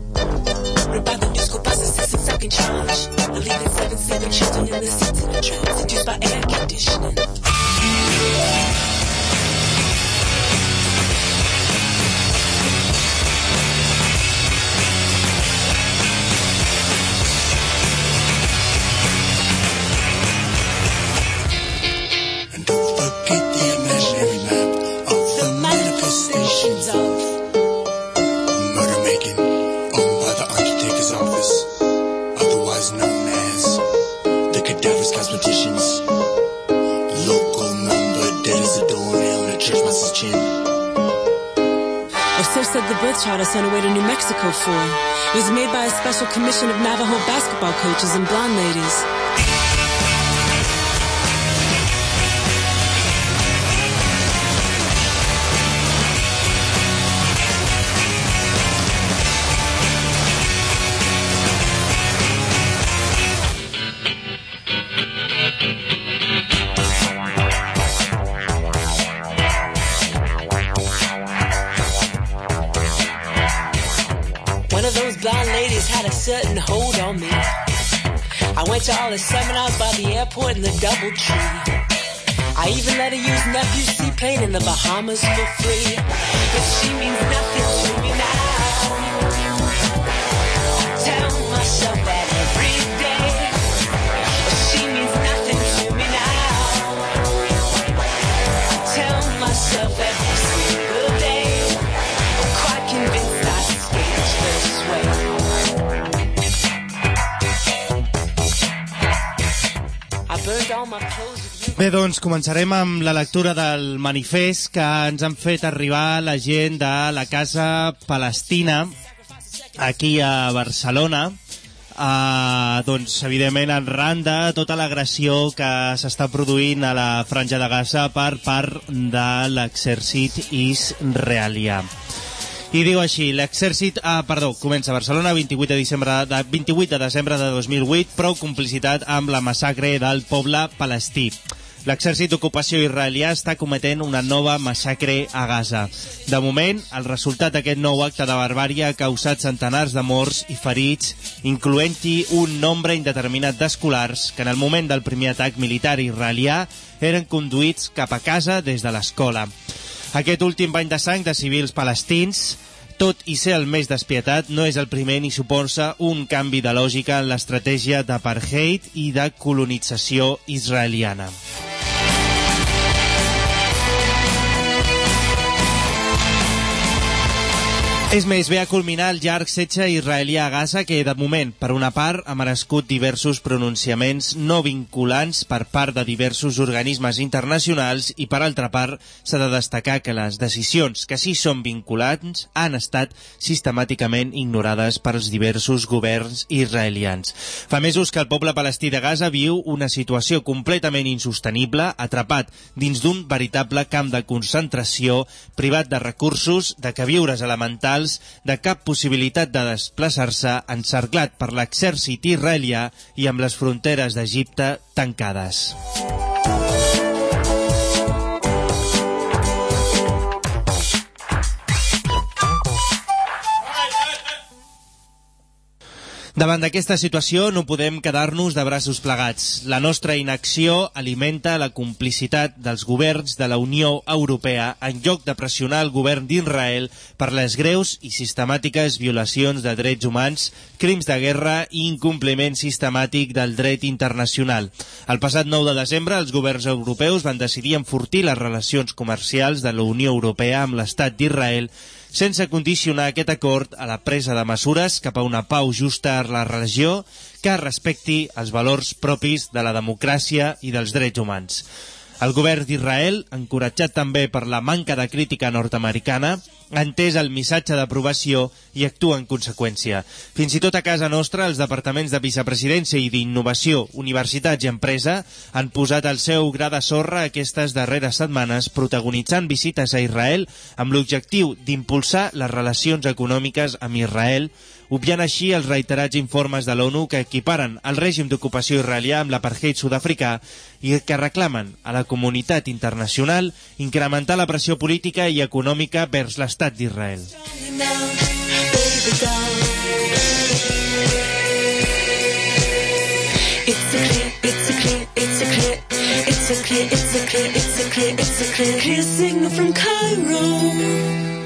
[SPEAKER 2] Mexico for. It was made by a special commission of Navajo basketball coaches and blonde ladies. To all the seminars by the airport in the double tree. I even let her use nephew's seaplane in the Bahamas for free. But she means nothing to me
[SPEAKER 1] Bé, doncs començarem amb la lectura del manifest que ens han fet arribar la gent de la Casa Palestina aquí a Barcelona Uh, doncs, evidentment, arran de tota l'agressió que s'està produint a la Franja de Gaza per part de l'exèrcit israelià. I diu així, l'exèrcit, ah, perdó, comença a Barcelona 28 de, desembre, de 28 de desembre de 2008, prou complicitat amb la massacre del poble palestí. L'exèrcit d'ocupació israelià està cometent una nova massacre a Gaza. De moment, el resultat d'aquest nou acte de barbària ha causat centenars de morts i ferits, incloent-hi un nombre indeterminat d'escolars que en el moment del primer atac militar israelià eren conduïts cap a casa des de l'escola. Aquest últim bany de sang de civils palestins tot i ser el més despietat, no és el primer ni suposa un canvi de lògica en l'estratègia d'apartheid i de colonització israeliana. És més, ve a culminar el llarg setge israelià a Gaza que, de moment, per una part, ha merescut diversos pronunciaments no vinculants per part de diversos organismes internacionals i, per altra part, s'ha de destacar que les decisions que sí són vinculants han estat sistemàticament ignorades pels diversos governs israelians. Fa mesos que el poble palestí de Gaza viu una situació completament insostenible, atrapat dins d'un veritable camp de concentració, privat de recursos, de queviures elementals, de cap possibilitat de desplaçar-se, encerclat per l'exèrcit israelià i amb les fronteres d'Egipte tancades. Davant d'aquesta situació no podem quedar-nos de braços plegats. La nostra inacció alimenta la complicitat dels governs de la Unió Europea en lloc de pressionar el govern d'Israel per les greus i sistemàtiques violacions de drets humans, crims de guerra i incompliment sistemàtic del dret internacional. El passat 9 de desembre, els governs europeus van decidir enfortir les relacions comercials de la Unió Europea amb l'estat d'Israel sense condicionar aquest acord a la presa de mesures cap a una pau justa a la regió que respecti els valors propis de la democràcia i dels drets humans. El govern d'Israel, encoratjat també per la manca de crítica nord-americana, ha entès el missatge d'aprovació i actua en conseqüència. Fins i tot a casa nostra, els departaments de vicepresidència i d'innovació, universitats i empresa han posat el seu gra de sorra aquestes darreres setmanes protagonitzant visites a Israel amb l'objectiu d'impulsar les relacions econòmiques amb Israel, obviant així els reiterats informes de l'ONU que equiparen el règim d'ocupació israelià amb l'apartheid sud-africà i que reclamen a la comunitat internacional incrementar la pressió política i econòmica vers l'estat d'Israel.
[SPEAKER 2] It's a clear, it's a clear, it's a clear, it's a clear, it's clear, it's clear, a clear signal from Cairo.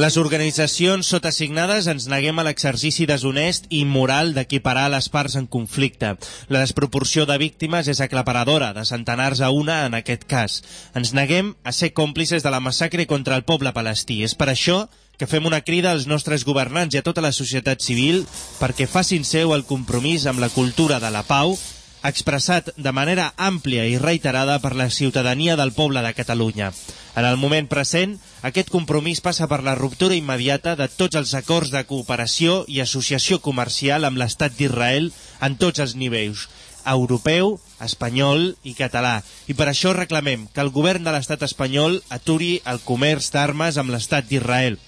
[SPEAKER 1] Les organitzacions sotassignades ens neguem a l'exercici deshonest i immoral d'equiparar les parts en conflicte. La desproporció de víctimes és aclaparadora, de centenars a una en aquest cas. Ens neguem a ser còmplices de la massacre contra el poble palestí. És per això que fem una crida als nostres governants i a tota la societat civil perquè facin seu el compromís amb la cultura de la pau expressat de manera àmplia i reiterada per la ciutadania del poble de Catalunya. En el moment present, aquest compromís passa per la ruptura immediata de tots els acords de cooperació i associació comercial amb l'estat d'Israel en tots els nivells, europeu, espanyol i català. I per això reclamem que el govern de l'estat espanyol aturi el comerç d'armes amb l'estat d'Israel,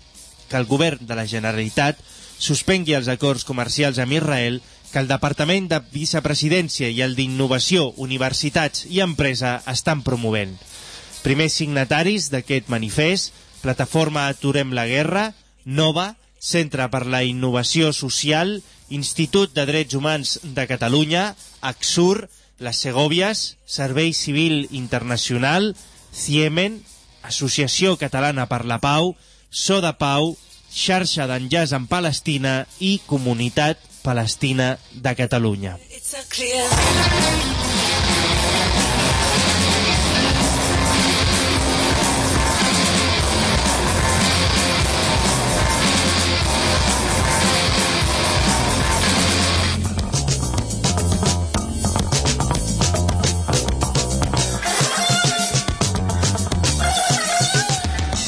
[SPEAKER 1] que el govern de la Generalitat suspengui els acords comercials amb Israel, que el Departament de Vicepresidència i el d'Innovació, Universitats i Empresa estan promovent. Primers signataris d'aquest manifest, Plataforma Aturem la Guerra, Nova, Centre per la Innovació Social, Institut de Drets Humans de Catalunya, Axur, Les Segòvies, Servei Civil Internacional, Ciemen, Associació Catalana per la Pau, So de Pau, Xarxa d'Enllaç en Palestina i Comunitat Palestina de Catalunya.
[SPEAKER 2] It's a clear.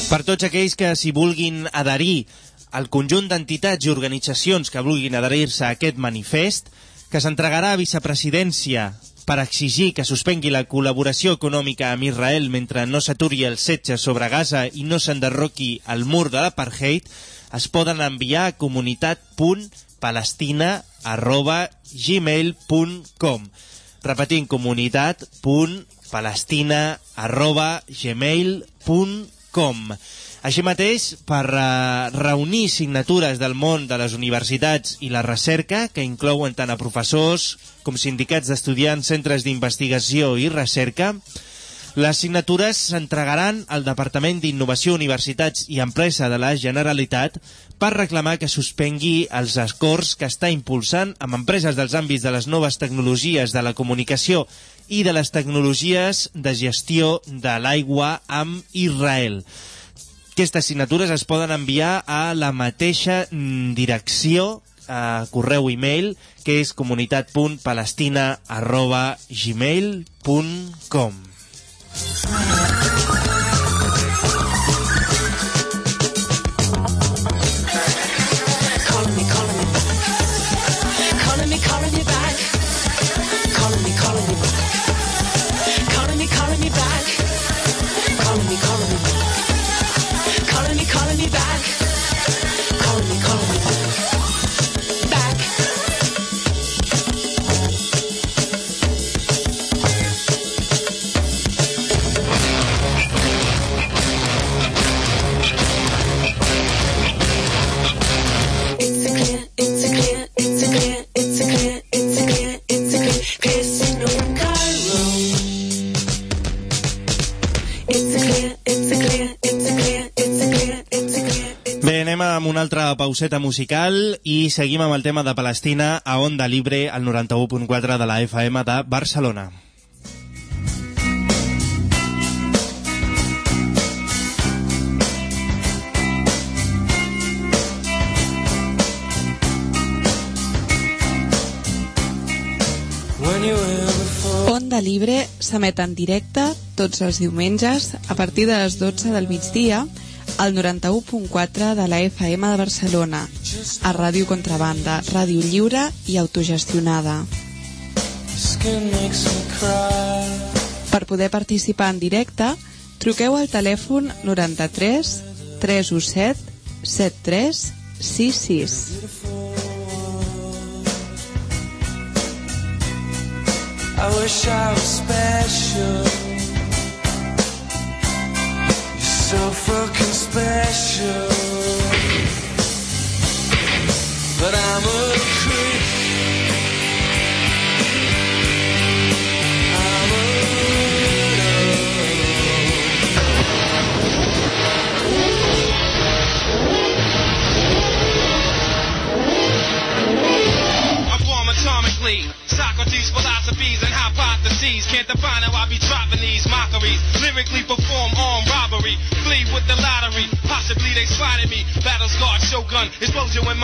[SPEAKER 1] Per tots aquells que s'hi vulguin adherir al conjunt d'entitats i organitzacions que vulguin adherir-se a aquest manifest, que s'entregarà a vicepresidència per exigir que suspengui la col·laboració econòmica amb Israel mentre no s'aturi el setge sobre Gaza i no s'enderroqui el mur de l'apartheid, es poden enviar a comunitat.palestina arroba gmail.com repetint comunitat.palestina arroba gmail.com així mateix, per uh, reunir signatures del món de les universitats i la recerca, que inclouen tant a professors com sindicats d'estudiants, centres d'investigació i recerca, les signatures s'entregaran al Departament d'Innovació, Universitats i Empresa de la Generalitat per reclamar que suspengui els acords que està impulsant amb empreses dels àmbits de les noves tecnologies de la comunicació i de les tecnologies de gestió de l'aigua amb Israel. Aquestes signatures es poden enviar a la mateixa mm, direcció a correu e-mail que és comunitat.palestina amb una altra pauseta musical i seguim amb el tema de Palestina a Onda Libre al 91.4 de la FM de Barcelona.
[SPEAKER 8] Onda Libre s'emet en directe tots els diumenges a partir de les 12 del migdia al 91.4 de la FM de Barcelona, a Ràdio Contrabanda, ràdio lliure i autogestionada. Per poder participar en directe, truqueu al telèfon 93 317 73 66.
[SPEAKER 9] I wish I was special. So fucking special. But I'm a creep.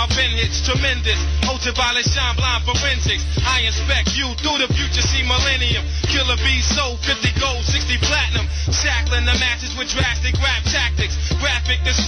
[SPEAKER 10] My hits. Tremendous. Ultraviolet shine blind forensics. I inspect you through the future. See millennium. Killer bees sold 50 gold, 60 platinum. Shackling the masses with drastic rap tactics.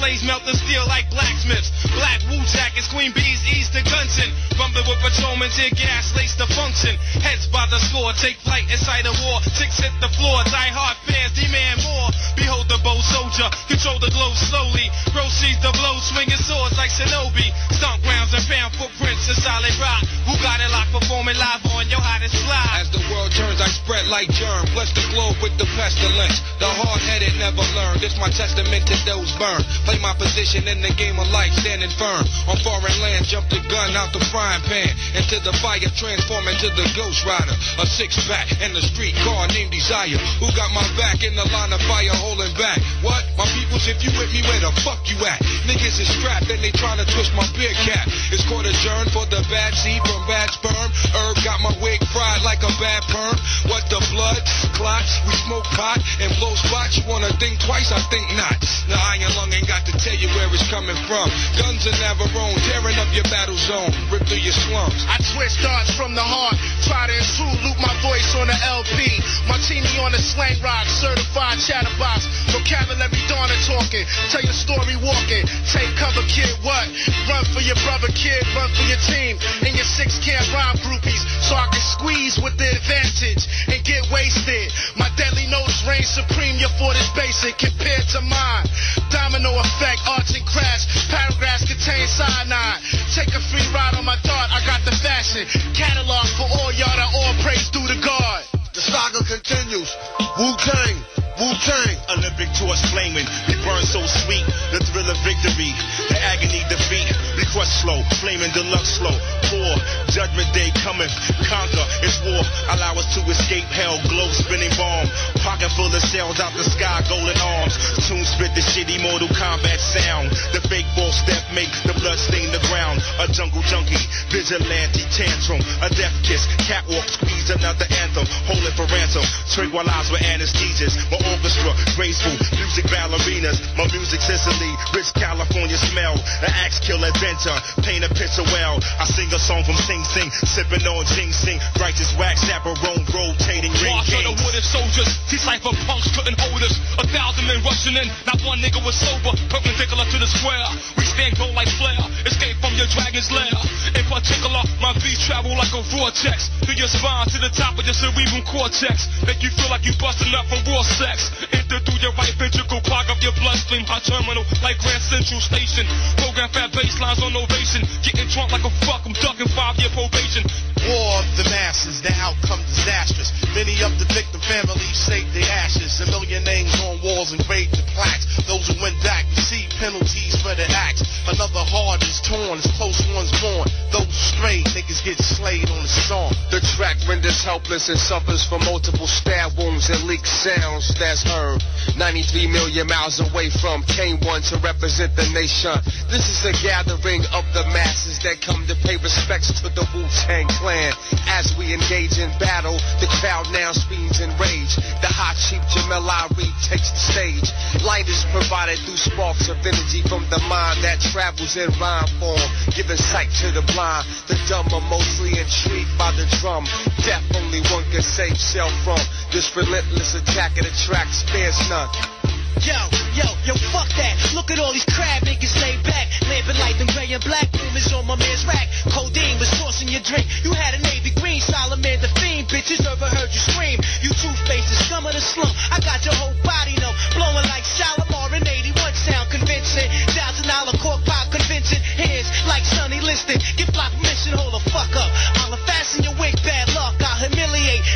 [SPEAKER 10] Displays melt the steel like blacksmiths. Black Wu jackets, queen bees ease the gunson. Rumbling with patrolmen, tear gas, lace the function. Heads by the score, take flight inside a war. Chicks hit the floor, die hard fans demand more. Behold the bow soldier, control the glow slowly. Proceeds the blow, swinging swords like shinobi. Stomp grounds and found footprints in solid rock. Who got it locked, performing live on your hottest fly.
[SPEAKER 11] As the world turns, I spread like germ. Bless the globe with the pestilence. The hard-headed never learn. This my testament to those burned. Play my position in the game of life, standing firm. On foreign land, jump the gun out the frying pan. Into the fire, transform into the ghost rider. A six-pack and a street car named Desire. Who got my back in the line of fire holding back? What? My peoples, if you with me, where the fuck you at? Niggas is strapped and they trying to twist my beer cap. It's court adjourned for the bad seed from bad sperm. Herb got my wig fried like a bad perm. What the blood? Clots, we smoke pot and blow spots. You wanna think twice? I think not. The iron lung ain't got to tell you where it's coming from. Guns in Navarone, tearing up your battle zone. Rip through your slums.
[SPEAKER 12] I twist darts from the heart, try to intrude, loop my voice on the LP. Martini on the slang rock, certified chatterbox. Vocabulary Donna talking, tell your story walking. Take cover, kid, what? Run for your brother, kid, run for your team. And your six can't rhyme groupies, so I can squeeze with the advantage and get wasted. My deadly notes reign supreme, your fort is basic compared to mine. Domino effect, arts and crafts, paragraphs contain cyanide. Take a free ride on my thought, I got the fashion. Catalog for all y'all that all praise due to God.
[SPEAKER 13] The saga continues. Wu-Tang, Wu-Tang.
[SPEAKER 14] Olympic torch flaming, we burn so sweet. The thrill of victory, the agony defeat. We crush slow, flaming deluxe slow. War, judgment day coming, conquer. It's war. Allow us to escape hell, glow spinning bomb. Pocket full of shells out the sky, golden arms. Tune spit the shitty Mortal Kombat sound. The fake ball step make the blood stain the ground. A jungle junkie, vigilante tantrum. A death kiss, catwalk squeeze another anthem. Hold it for ransom. Tranquilize with anesthesias. My orchestra, graceful, music ballerinas. My music Sicily, rich California smell. The axe kill adventure, paint a picture well. I sing a song from Sing Sing, sipping on Jing ginseng. Righteous wax, chaperone, rotating ring
[SPEAKER 10] March of the wooden soldiers, these cipher punks couldn't hold us. A thousand men rushing in, not one nigga was sober. Perpendicular to the square, we stand gold like flare. Escape from your dragon's lair. In particular, my beats travel like a vortex. Through your spine to the top of your cerebral cortex. Make you feel like you busting up from raw sex. Enter through your right ventricle, clog up your bloodstream. High terminal like Grand Central Station. Program fat baselines on ovation. Getting drunk like a fuck, I'm ducking five year probation.
[SPEAKER 12] War of the masses, the outcome disastrous. Many of the victim families saved their ashes. A million names on walls engraved in plaques. Those who went back receive penalties for their acts. Another heart is torn, as close ones born. Those strayed niggas get slayed on the song.
[SPEAKER 13] The track renders helpless and suffers from multiple stab wounds and leaked sounds that's heard. 93 million miles away from K1 to represent the nation. This is a gathering of the masses that come to pay respects to the Wu-Tang Clan. As we engage in battle, the crowd now screams in rage. The hot chief Jamel Ari takes the stage. Light is provided through sparks of energy from the mind that travels in rhyme form, giving sight to the blind. The dumb are mostly intrigued by the drum. Death only one can save self from. This relentless attack of the contract spares none.
[SPEAKER 15] Yo, yo, yo, fuck that. Look at all these crab niggas laid back. Lamping light and gray and black. Boomers on my man's rack. Codeine was saucing your drink. You had a navy green. Solomon the fiend. Bitches overheard you scream. You two-faced the scum of the slum. I got your whole body, numb, Blowing like Shalimar in 81. Sound convincing. Thousand dollar cork pop convincing Hands like Sonny Liston. Get block mission. Hold the fuck up. Olive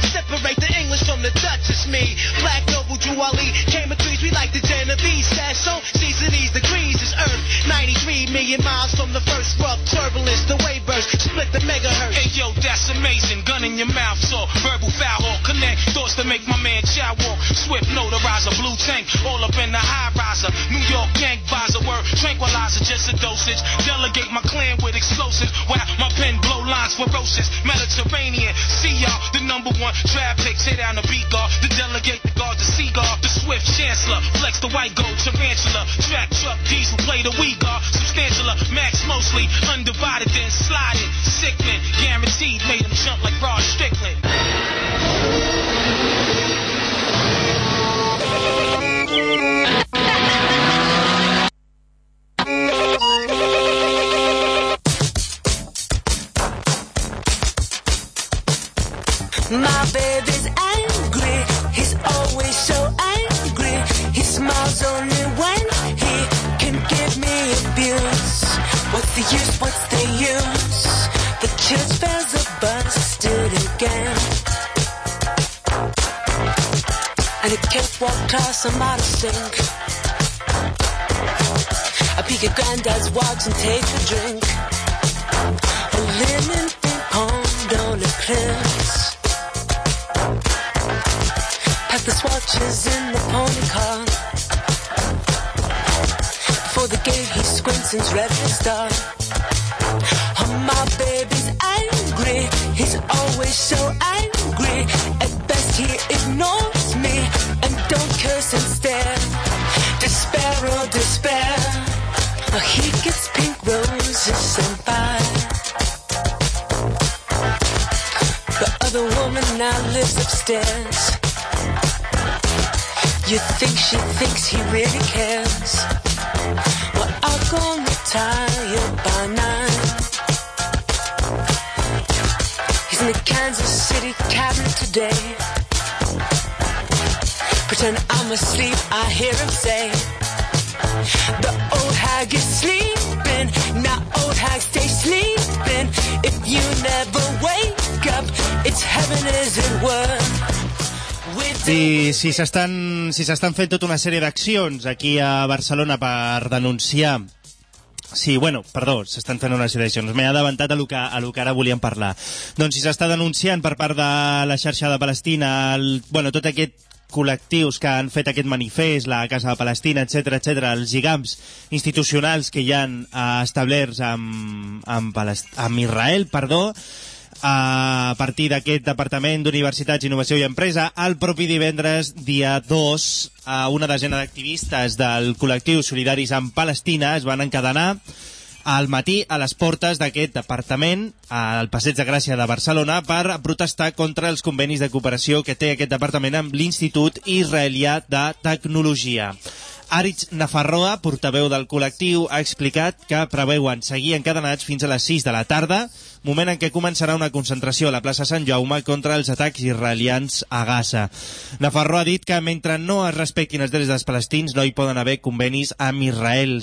[SPEAKER 15] Separate the English from the Dutch, it's me. Black noble Jew Ali, came in threes, we like the Genovese. Sasso, season these degrees is Earth. 93 million miles from the first rough turbulence, the wave burst, split the megahertz.
[SPEAKER 10] Hey yo, that's amazing. Gun in your mouth, so verbal foul, connect thoughts to make my man chow walk. Swift notarizer, blue tank, all up in the high riser. New York gang visor, word tranquilizer, just a dosage. Delegate my clan with explosives. Wow, my pen blow lines ferocious. Mediterranean, see y'all, the number one trap pick. Tear down the beat guard, the delegate, the guard, the seagull, the swift chancellor. Flex the white gold tarantula. Track truck diesel, play the we guard. Substantial, max mostly undivided, then sliding. Sickening, guaranteed, made him jump like Rod Strickland.
[SPEAKER 2] Class, I'm out of sync. I peek at granddad's watch and take a drink. A linen ping pong on eclipse. Pack the swatches in the pony car. Before the gate, he squints and's ready to start. Oh, my baby's angry. He's always so You think she thinks he really cares? Well, I'll go retire by nine. He's in the Kansas City cabinet today. Pretend I'm asleep, I hear him say, The old hag is sleeping, now old hag stay sleeping. If you never
[SPEAKER 1] I si s'estan si s'estan fent tota una sèrie d'accions aquí a Barcelona per denunciar Sí, bueno, perdó, s'estan fent una sèrie d'accions. M'he adavantat a lo, que, a lo que ara volíem parlar. Doncs si s'està denunciant per part de la xarxa de Palestina, el, bueno, tot aquest col·lectius que han fet aquest manifest, la Casa de Palestina, etc etc, els lligams institucionals que hi han eh, establerts amb, amb, Palest amb Israel, perdó, a partir d'aquest Departament d'Universitats, Innovació i Empresa, el propi divendres, dia 2, a una desena d'activistes del col·lectiu Solidaris amb Palestina es van encadenar al matí a les portes d'aquest departament al Passeig de Gràcia de Barcelona per protestar contra els convenis de cooperació que té aquest departament amb l'Institut Israelià de Tecnologia. Aritz Nafarroa, portaveu del col·lectiu, ha explicat que preveuen seguir encadenats fins a les 6 de la tarda, moment en què començarà una concentració a la plaça Sant Jaume contra els atacs israelians a Gaza. Nafarroa ha dit que mentre no es respectin els drets dels palestins no hi poden haver convenis amb Israel.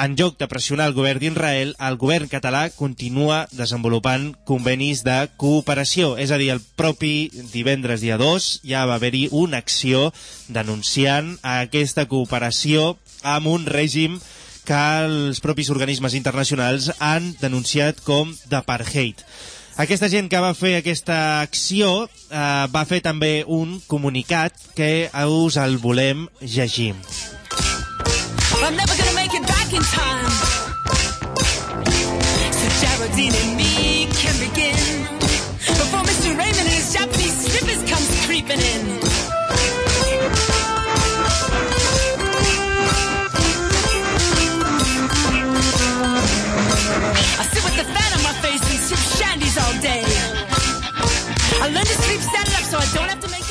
[SPEAKER 1] En lloc de pressionar el govern d'Israel, el govern català continua desenvolupant convenis de cooperació. És a dir, el propi divendres dia 2 ja va haver-hi una acció denunciant aquesta cooperació amb un règim que els propis organismes internacionals han denunciat com d'apartheid. Aquesta gent que va fer aquesta acció eh, va fer també un comunicat que us el volem llegir.
[SPEAKER 2] I'm never gonna make it back in time. So Geraldine and me can begin before Mr. Raymond and his Japanese slippers comes creeping in. With the fan on my face and sip shandies all day. I learn to sleep standing up so I don't have to make.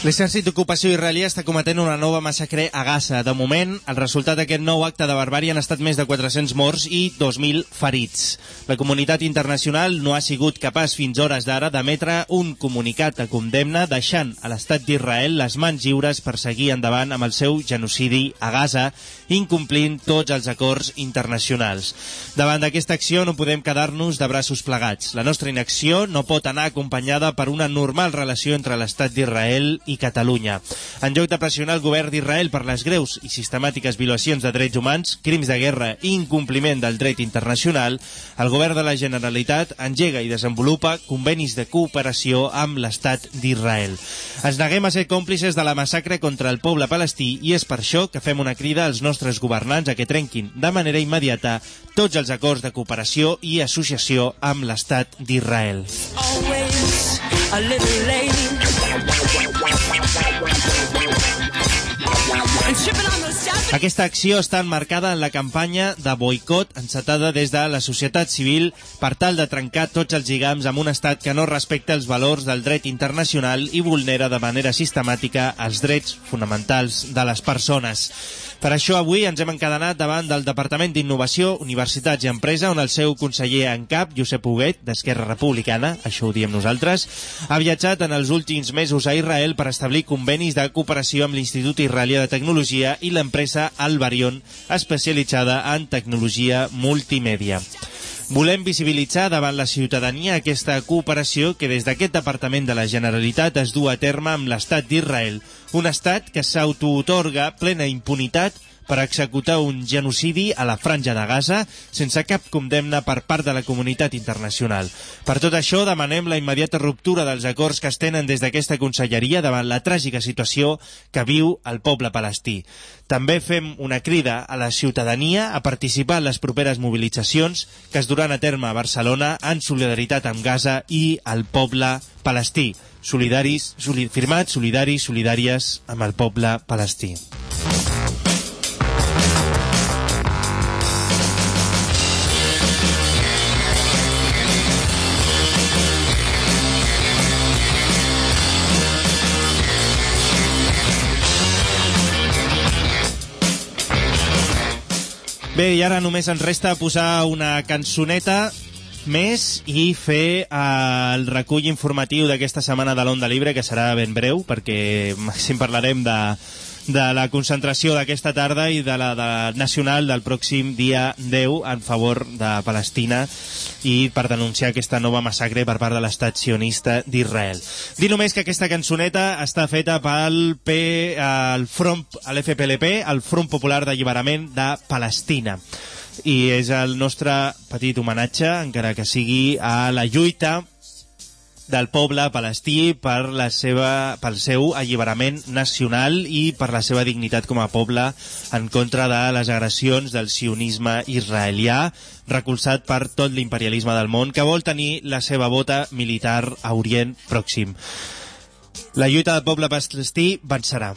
[SPEAKER 1] L'exèrcit d'ocupació israelià està cometent una nova massacre a Gaza. De moment, el resultat d'aquest nou acte de barbària han estat més de 400 morts i 2.000 ferits. La comunitat internacional no ha sigut capaç fins hores d'ara d'emetre un comunicat de condemna deixant a l'estat d'Israel les mans lliures per seguir endavant amb el seu genocidi a Gaza incomplint tots els acords internacionals. Davant d'aquesta acció no podem quedar-nos de braços plegats. La nostra inacció no pot anar acompanyada per una normal relació entre l'estat d'Israel i Catalunya. En lloc de pressionar el govern d'Israel per les greus i sistemàtiques violacions de drets humans, crims de guerra i incompliment del dret internacional, el govern de la Generalitat engega i desenvolupa convenis de cooperació amb l'estat d'Israel. Ens neguem a ser còmplices de la massacre contra el poble palestí i és per això que fem una crida als nostres governants a que trenquin de manera immediata tots els acords de cooperació i associació amb l'estat d'Israel. Aquesta acció està enmarcada en la campanya de boicot encetada des de la societat civil per tal de trencar tots els lligams amb un estat que no respecta els valors del dret internacional i vulnera de manera sistemàtica els drets fonamentals de les persones. Per això avui ens hem encadenat davant del Departament d'Innovació, Universitats i Empresa, on el seu conseller en cap, Josep Huguet, d'Esquerra Republicana, això ho diem nosaltres, ha viatjat en els últims mesos a Israel per establir convenis de cooperació amb l'Institut Israelià de Tecnologia i l'empresa Albarion, especialitzada en tecnologia multimèdia. Volem visibilitzar davant la ciutadania aquesta cooperació que des d'aquest Departament de la Generalitat es du a terme amb l'Estat d'Israel, un estat que s'autooutorga plena impunitat per executar un genocidi a la franja de Gaza sense cap condemna per part de la comunitat internacional. Per tot això, demanem la immediata ruptura dels acords que es tenen des d'aquesta conselleria davant la tràgica situació que viu el poble palestí. També fem una crida a la ciutadania a participar en les properes mobilitzacions que es duran a terme a Barcelona en solidaritat amb Gaza i el poble palestí. Solidaris, soli, firmats, solidaris, solidàries amb el poble palestí. Bé, i ara només ens resta posar una cançoneta més i fer eh, el recull informatiu d'aquesta setmana de l'Onda Libre, que serà ben breu, perquè màxim parlarem de, de la concentració d'aquesta tarda i de la de nacional del pròxim dia 10 en favor de Palestina i per denunciar aquesta nova massacre per part de l'estat sionista d'Israel. Dir només que aquesta cançoneta està feta pel P, el Front, l'FPLP, el Front Popular d'Alliberament de Palestina i és el nostre petit homenatge, encara que sigui a la lluita del poble palestí per la seva, pel seu alliberament nacional i per la seva dignitat com a poble en contra de les agressions del sionisme israelià, recolzat per tot l'imperialisme del món, que vol tenir la seva bota militar a Orient Pròxim. La lluita del poble palestí vencerà.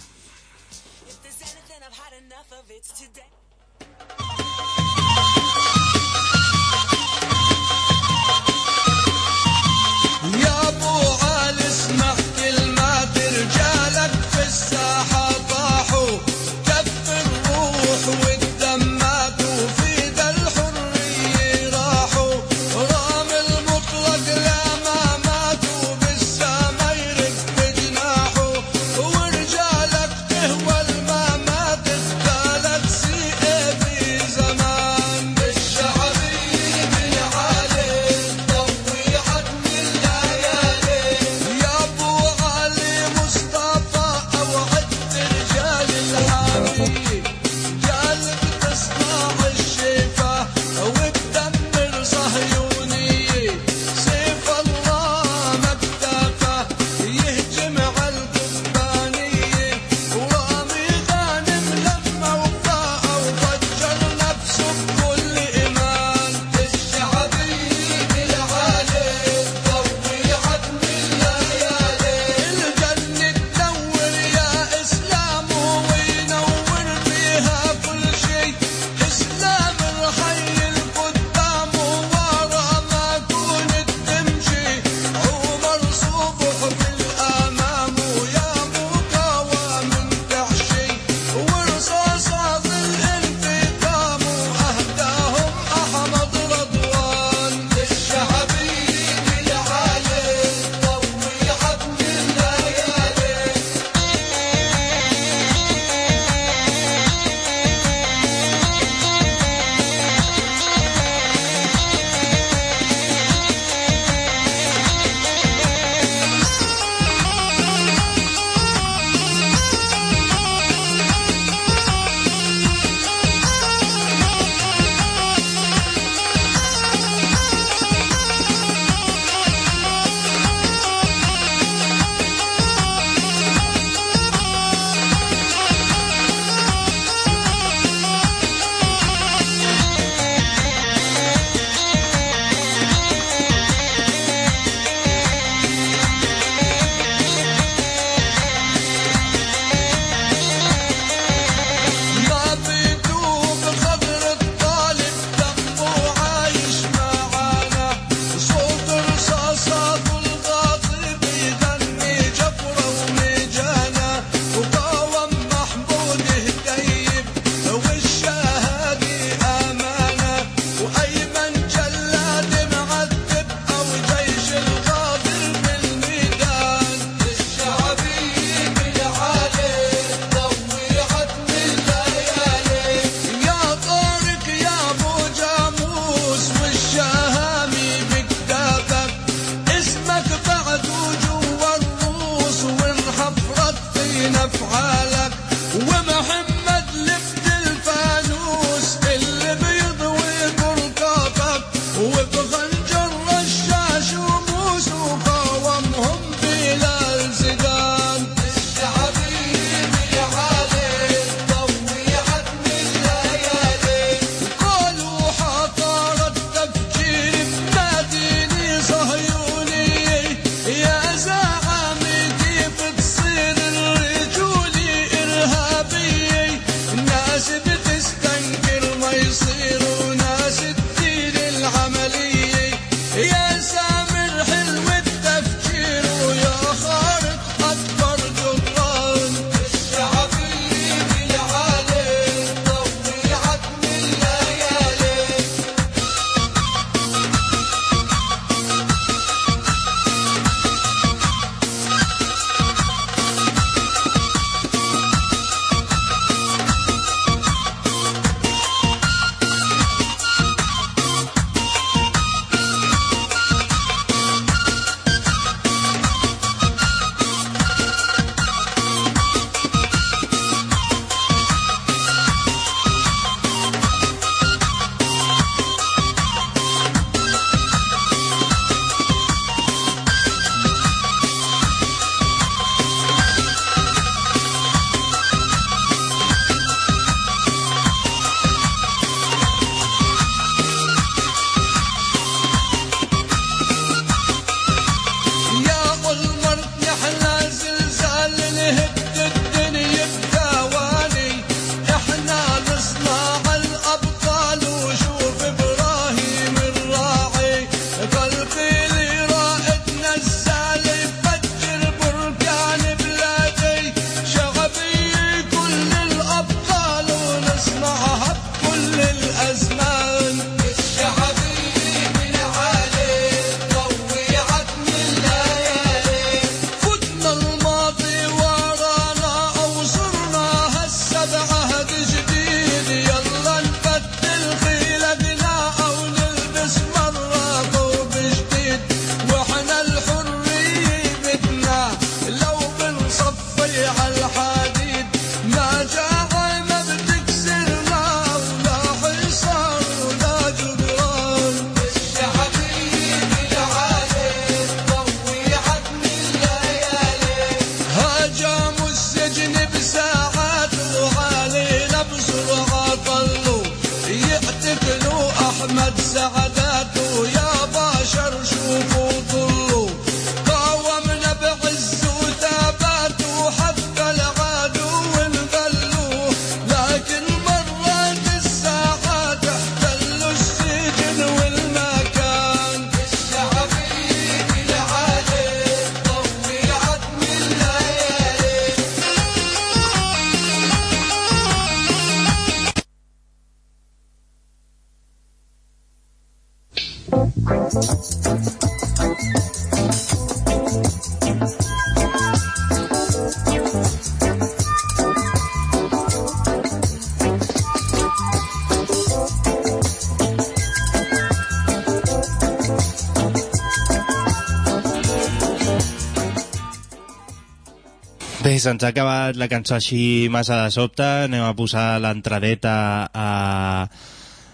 [SPEAKER 1] Bé, se'ns ha acabat la cançó així massa de sobte. Anem a posar l'entradeta a,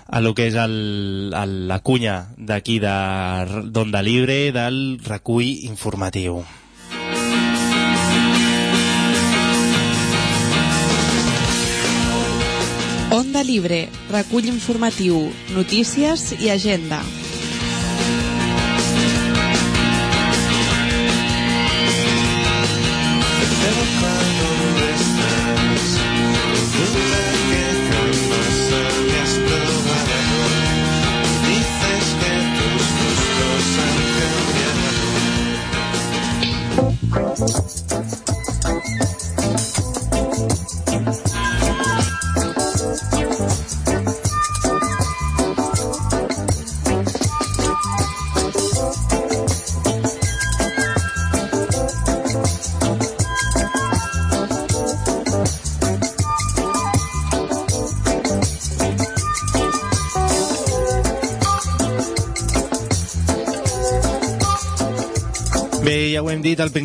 [SPEAKER 1] a lo que és el, el, la cunya d'aquí de d'Onda Libre del recull informatiu.
[SPEAKER 8] Onda Libre, recull informatiu, notícies i agenda.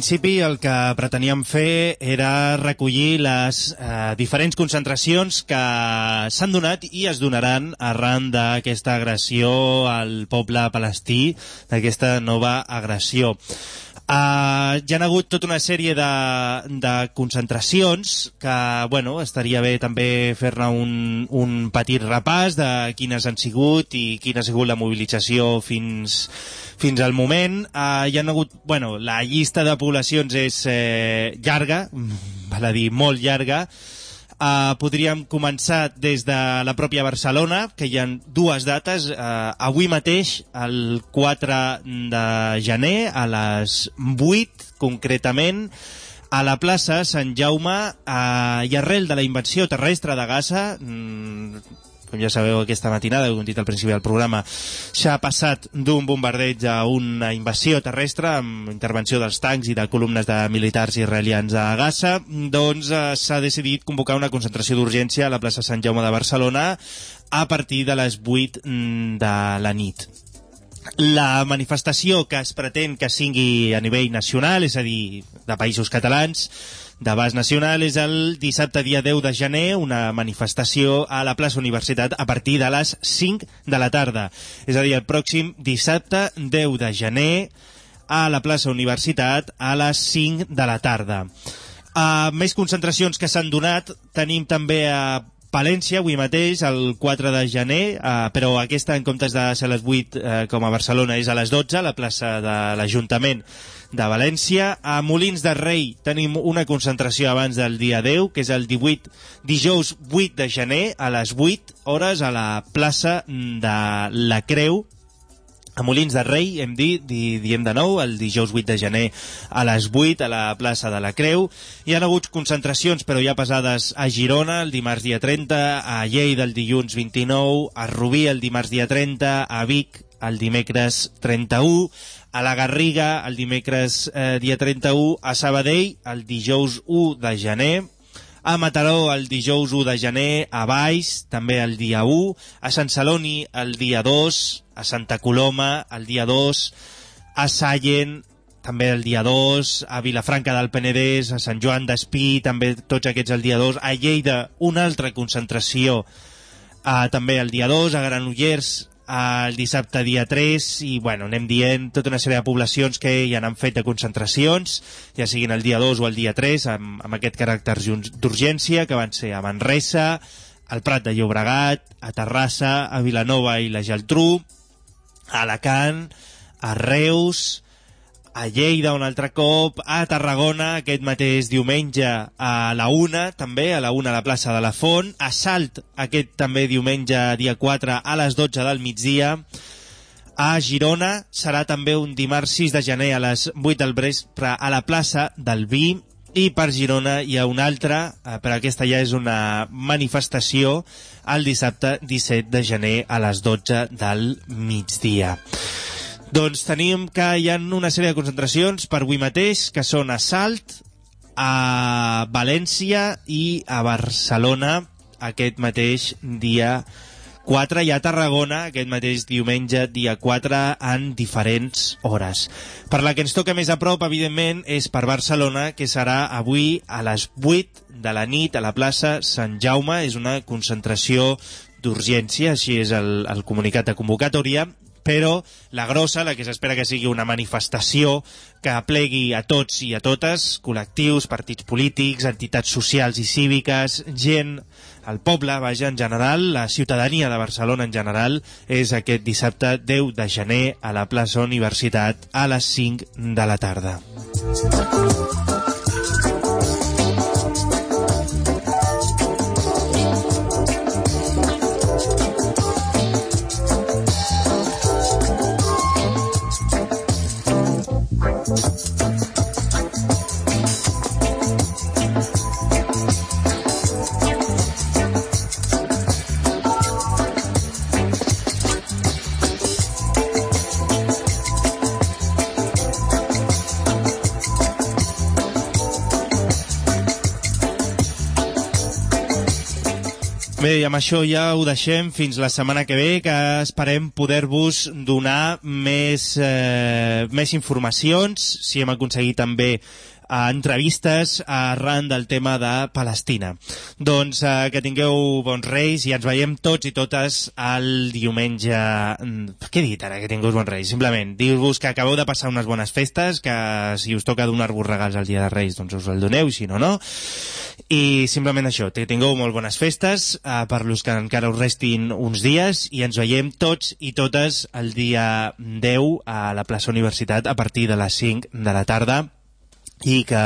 [SPEAKER 1] Principi, el que preteníem fer era recollir les eh, diferents concentracions que s'han donat i es donaran arran d'aquesta agressió al poble palestí, d'aquesta nova agressió. Uh, hi ha hagut tota una sèrie de, de concentracions que, bueno, estaria bé també fer-ne un, un petit repàs de quines han sigut i quina ha sigut la mobilització fins, fins al moment. Uh, hi ha hagut, bueno, la llista de poblacions és eh, llarga, val a dir molt llarga, Uh, podríem començar des de la pròpia Barcelona, que hi ha dues dates. Uh, avui mateix, el 4 de gener, a les 8, concretament, a la plaça Sant Jaume, uh, i arrel de la invenció terrestre de Gaza, mm, com ja sabeu aquesta matinada, ho hem dit al principi del programa, s'ha passat d'un bombardeig a una invasió terrestre amb intervenció dels tancs i de columnes de militars israelians a Gaza, doncs eh, s'ha decidit convocar una concentració d'urgència a la plaça Sant Jaume de Barcelona a partir de les 8 mm, de la nit. La manifestació que es pretén que sigui a nivell nacional, és a dir, de països catalans, d'abast nacional, és el dissabte dia 10 de gener, una manifestació a la plaça Universitat a partir de les 5 de la tarda. És a dir, el pròxim dissabte 10 de gener a la plaça Universitat a les 5 de la tarda. Uh, més concentracions que s'han donat, tenim també a Palència, avui mateix, el 4 de gener, eh, però aquesta, en comptes de ser a les 8 eh, com a Barcelona, és a les 12, a la plaça de l'Ajuntament de València. A Molins de Rei tenim una concentració abans del dia 10, que és el 18, dijous 8 de gener, a les 8 hores, a la plaça de la Creu, a Molins de Rei, hem dit, di, diem de nou, el dijous 8 de gener a les 8 a la plaça de la Creu. Hi ha hagut concentracions, però ja pesades a Girona el dimarts dia 30, a Lleida el dilluns 29, a Rubí el dimarts dia 30, a Vic el dimecres 31, a la Garriga el dimecres eh, dia 31, a Sabadell el dijous 1 de gener, a Mataró el dijous 1 de gener, a Baix també el dia 1, a Sant Celoni el dia 2, a Santa Coloma el dia 2, a Sallent també el dia 2, a Vilafranca del Penedès, a Sant Joan d'Espí, també tots aquests el dia 2, a Lleida una altra concentració uh, també el dia 2, a Granollers el dissabte dia 3 i bueno, anem dient tota una sèrie de poblacions que ja n'han fet de concentracions ja siguin el dia 2 o el dia 3 amb, amb aquest caràcter d'urgència que van ser a Manresa al Prat de Llobregat, a Terrassa, a Vilanova i la Geltrú, a Alacant, a Reus, a Lleida un altre cop, a Tarragona aquest mateix diumenge a la una, també, a la una a la plaça de la Font, a Salt aquest també diumenge dia 4 a les 12 del migdia, a Girona serà també un dimarts 6 de gener a les 8 del vespre a la plaça del Vi i per Girona hi ha una altra, eh, però aquesta ja és una manifestació el dissabte 17 de gener a les 12 del migdia. Doncs tenim que hi ha una sèrie de concentracions per avui mateix, que són a Salt, a València i a Barcelona aquest mateix dia 4 i a Tarragona aquest mateix diumenge, dia 4, en diferents hores. Per la que ens toca més a prop, evidentment, és per Barcelona, que serà avui a les 8 de la nit a la plaça Sant Jaume. És una concentració d'urgència, així és el, el comunicat de convocatòria, però la grossa, la que s'espera que sigui una manifestació que aplegui a tots i a totes, col·lectius, partits polítics, entitats socials i cíviques, gent, el poble, vaja, en general, la ciutadania de Barcelona en general, és aquest dissabte 10 de gener a la plaça Universitat a les 5 de la tarda. I amb això ja ho deixem fins la setmana que ve, que esperem poder-vos donar més, eh, més informacions, si hem aconseguit també a entrevistes arran del tema de Palestina. Doncs eh, que tingueu bons reis i ens veiem tots i totes el diumenge... mm, Què he dit ara, que tingueu bons reis? Simplement, dir-vos que acabeu de passar unes bones festes, que si us toca donar-vos regals el dia de reis, doncs us el doneu, si no, no. I simplement això, que tingueu molt bones festes, eh, per los que encara us restin uns dies, i ens veiem tots i totes el dia 10 a la plaça Universitat a partir de les 5 de la tarda i que,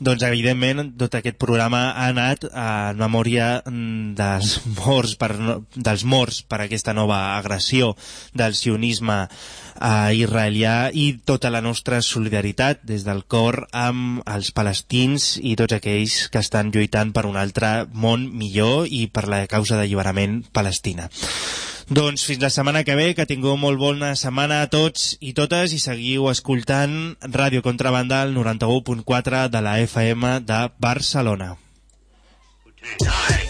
[SPEAKER 1] doncs, evidentment, tot aquest programa ha anat en memòria mm, dels morts per, dels morts per aquesta nova agressió del sionisme eh, israelià i tota la nostra solidaritat des del cor amb els palestins i tots aquells que estan lluitant per un altre món millor i per la causa d'alliberament palestina. Doncs fins la setmana que ve, que tingueu molt bona setmana a tots i totes i seguiu escoltant Ràdio Contrabanda al 91.4 de la FM de Barcelona.
[SPEAKER 14] Get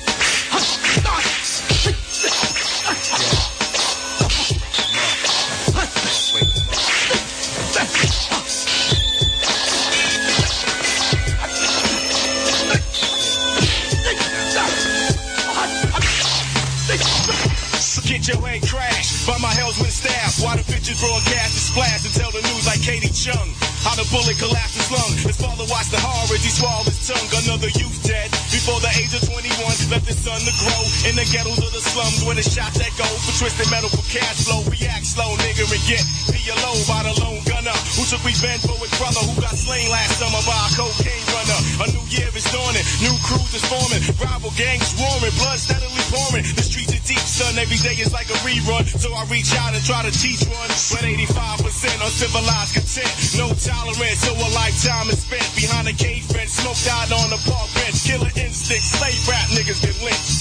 [SPEAKER 14] Why the pictures broadcast and splash and tell the news like Katie Chung. How the bullet collapsed his lung. His father watched the horror as he swallowed his tongue. Another youth dead before the age of 21. Left his son to grow in the ghettos of the slums where the shots echo for twisted metal for cash flow. React slow, nigga, and get PLO by the lone gunner who took revenge for his brother who got slain last summer by a cocaine runner. A new year is dawning, new crews is forming, rival gangs swarming, blood steadily pouring. The streets are deep, son. Every day is like a rerun. So I reach out and try to teach one. But 85% uncivilized content, no tolerance, so a lifetime is spent behind a cage fence, smoked out on the park bench, killer instinct, slave rap niggas get lynched.